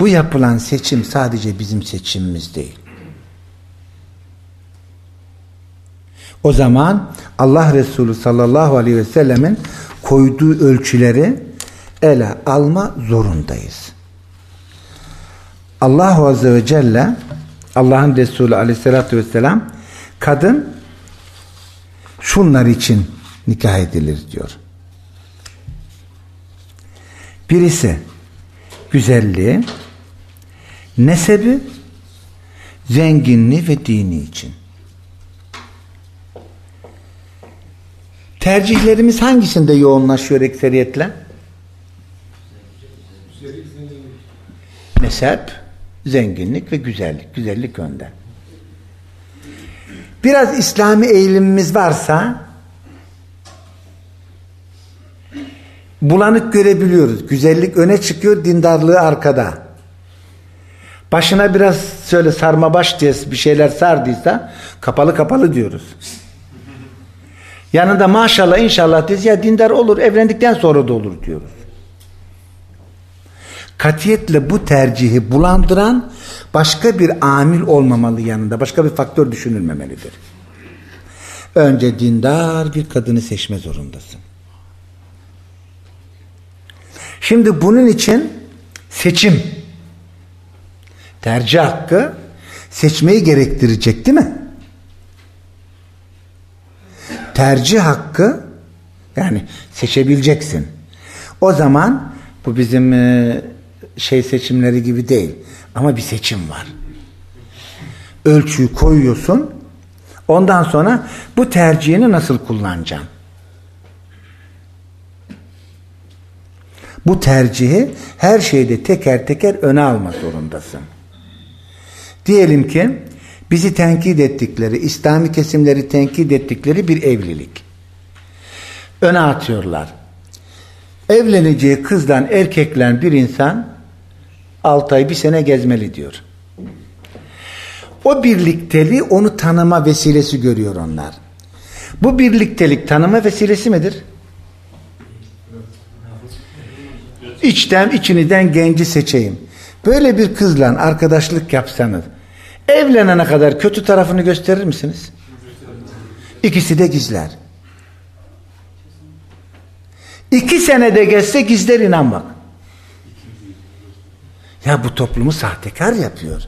Bu yapılan seçim sadece bizim seçimimiz değil. O zaman Allah Resulü sallallahu aleyhi ve sellemin koyduğu ölçüleri ele alma zorundayız. Allah Azze ve Celle Allah'ın Resulü aleyhissalatü vesselam kadın şunlar için nikah edilir diyor. Birisi güzelliği, nesebi, zenginliği ve dini için. Tercihlerimiz hangisinde yoğunlaşıyor ekseriyetle? Mezhep, zenginlik ve güzellik. Güzellik önde. Biraz İslami eğilimimiz varsa bulanık görebiliyoruz. Güzellik öne çıkıyor, dindarlığı arkada. Başına biraz şöyle sarma baş diye bir şeyler sardıysa kapalı kapalı diyoruz. Yanında maşallah inşallah diyoruz ya dindar olur evlendikten sonra da olur diyoruz. Katiyetle bu tercihi bulandıran başka bir amil olmamalı yanında. Başka bir faktör düşünülmemelidir. Önce dindar bir kadını seçme zorundasın. Şimdi bunun için seçim, tercih hakkı seçmeyi gerektirecek değil mi? Tercih hakkı yani seçebileceksin. O zaman bu bizim e, şey seçimleri gibi değil. Ama bir seçim var. Ölçüyü koyuyorsun. Ondan sonra bu tercihini nasıl kullanacaksın? Bu tercihi her şeyde teker teker öne alma zorundasın. Diyelim ki bizi tenkit ettikleri, İslami kesimleri tenkit ettikleri bir evlilik. Öne atıyorlar. Evleneceği kızdan erkeklen bir insan 6 ay bir sene gezmeli diyor. O birlikteliği onu tanıma vesilesi görüyor onlar. Bu birliktelik tanıma vesilesi midir? İçten içinizden genci seçeyim. Böyle bir kızla arkadaşlık yapsanız evlenene kadar kötü tarafını gösterir misiniz? İkisi de gizler. İki senede geçse gizler inan bak. Ya bu toplumu sahtekar yapıyor.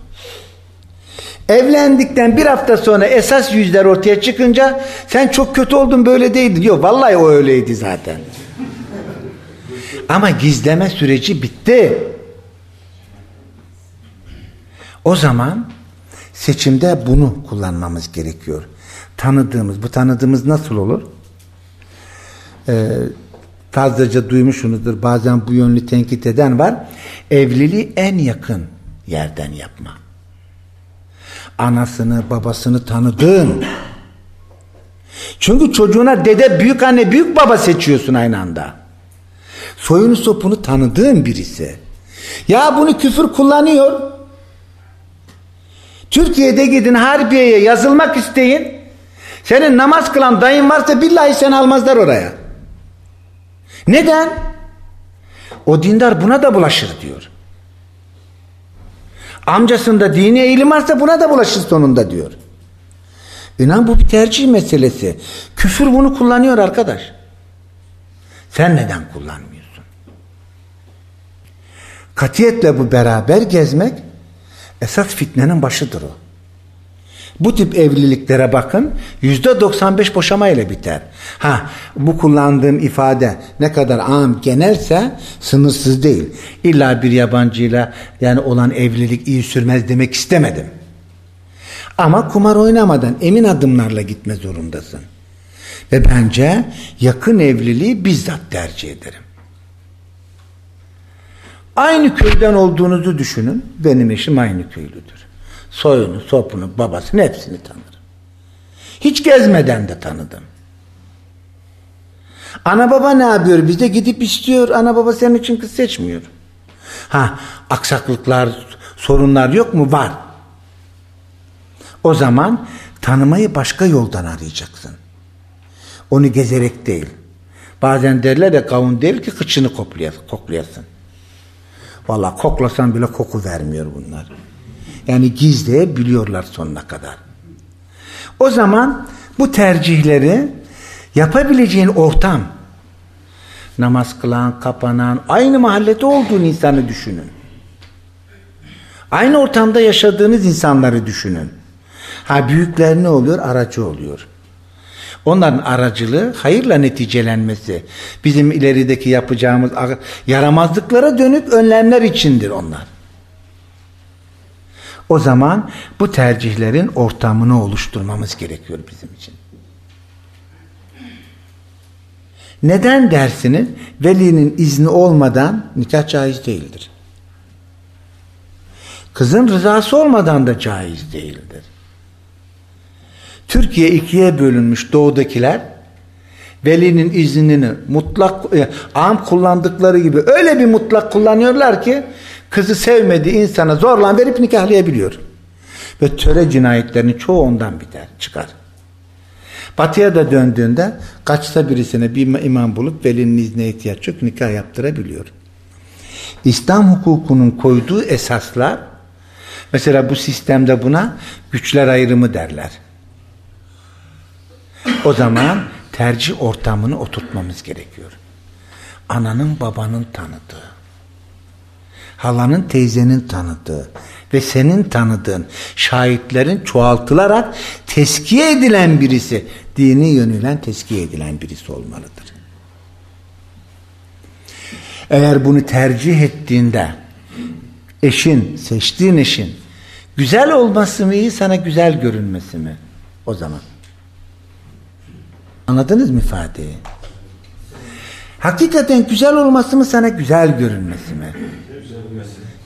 Evlendikten bir hafta sonra esas yüzler ortaya çıkınca sen çok kötü oldun böyle değildin. Yok vallahi o öyleydi zaten. Ama gizleme süreci bitti. O zaman seçimde bunu kullanmamız gerekiyor. Tanıdığımız, bu tanıdığımız nasıl olur? Ee, fazlaca duymuşsunuzdur. Bazen bu yönlü tenkit eden var. Evliliği en yakın yerden yapma. Anasını, babasını tanıdığın. Çünkü çocuğuna dede, büyük anne, büyük baba seçiyorsun aynı anda. Soyunu sopunu tanıdığın birisi. Ya bunu küfür kullanıyor. Türkiye'de gidin Harbiye'ye yazılmak isteyin. Senin namaz kılan dayın varsa billahi seni almazlar oraya. Neden? O dindar buna da bulaşır diyor. Amcasında dini eğilim varsa buna da bulaşır sonunda diyor. İnan bu bir tercih meselesi. Küfür bunu kullanıyor arkadaş. Sen neden kullanmıyorsun? Katiyetle bu beraber gezmek esas fitnenin başıdır o. Bu tip evliliklere bakın yüzde 95 boşama ile biter. Ha bu kullandığım ifade ne kadar am genelse sınırsız değil. İlla bir yabancıyla yani olan evlilik iyi sürmez demek istemedim. Ama kumar oynamadan emin adımlarla gitme zorundasın. Ve bence yakın evliliği bizzat tercih ederim. Aynı köyden olduğunuzu düşünün. Benim eşim aynı köylüdür. Soyunu, sopunu, babasını hepsini tanırım. Hiç gezmeden de tanıdım. Ana baba ne yapıyor? Bize gidip istiyor. Ana baba senin için kız seçmiyor. Ha, aksaklıklar, sorunlar yok mu? Var. O zaman tanımayı başka yoldan arayacaksın. Onu gezerek değil. Bazen derler ya kavun değil ki kıçını koklayasın. Valla koklasan bile koku vermiyor bunlar. Yani gizleyebiliyorlar sonuna kadar. O zaman bu tercihleri yapabileceğin ortam namaz kılan, kapanan, aynı mahallede olduğun insanı düşünün. Aynı ortamda yaşadığınız insanları düşünün. Ha büyükler ne oluyor? Aracı oluyor. Onların aracılığı hayırla neticelenmesi. Bizim ilerideki yapacağımız yaramazlıklara dönük önlemler içindir onlar. O zaman bu tercihlerin ortamını oluşturmamız gerekiyor bizim için. Neden dersiniz? Velinin izni olmadan nikah caiz değildir. Kızın rızası olmadan da caiz değildir. Türkiye ikiye bölünmüş doğudakiler velinin iznini mutlak e, am kullandıkları gibi öyle bir mutlak kullanıyorlar ki kızı sevmediği insana zorla verip nikahlayabiliyor. Ve töre cinayetlerinin çoğu ondan biter, çıkar. Batıya da döndüğünde kaçsa birisine bir imam bulup velinin iznine ihtiyaç yok nikah yaptırabiliyor. İslam hukukunun koyduğu esaslar mesela bu sistemde buna güçler ayrımı derler. O zaman tercih ortamını oturtmamız gerekiyor. Ananın babanın tanıdığı, halanın teyzenin tanıdığı ve senin tanıdığın şahitlerin çoğaltılarak teskiye edilen birisi, dini yönüyle teskiye edilen birisi olmalıdır. Eğer bunu tercih ettiğinde eşin, seçtiğin eşin güzel olması mı iyi sana güzel görünmesi mi? O zaman. Anladınız mı ifadeyi? Hakikaten güzel olması mı sana güzel görünmesi mi?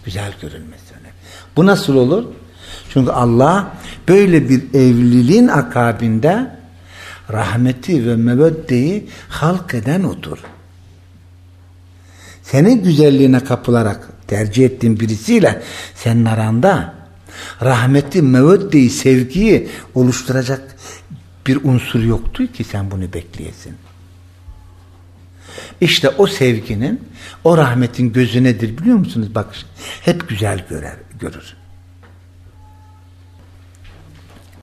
Güzel görünmesi önemli. Bu nasıl olur? Çünkü Allah böyle bir evliliğin akabinde rahmeti ve meveddeyi halk eden odur. Senin güzelliğine kapılarak tercih ettiğin birisiyle senin aranda rahmeti, meveddeyi, sevgiyi oluşturacak bir unsur yoktu ki sen bunu bekleyesin. İşte o sevginin, o rahmetin gözü nedir biliyor musunuz? Bak hep güzel görer, görür.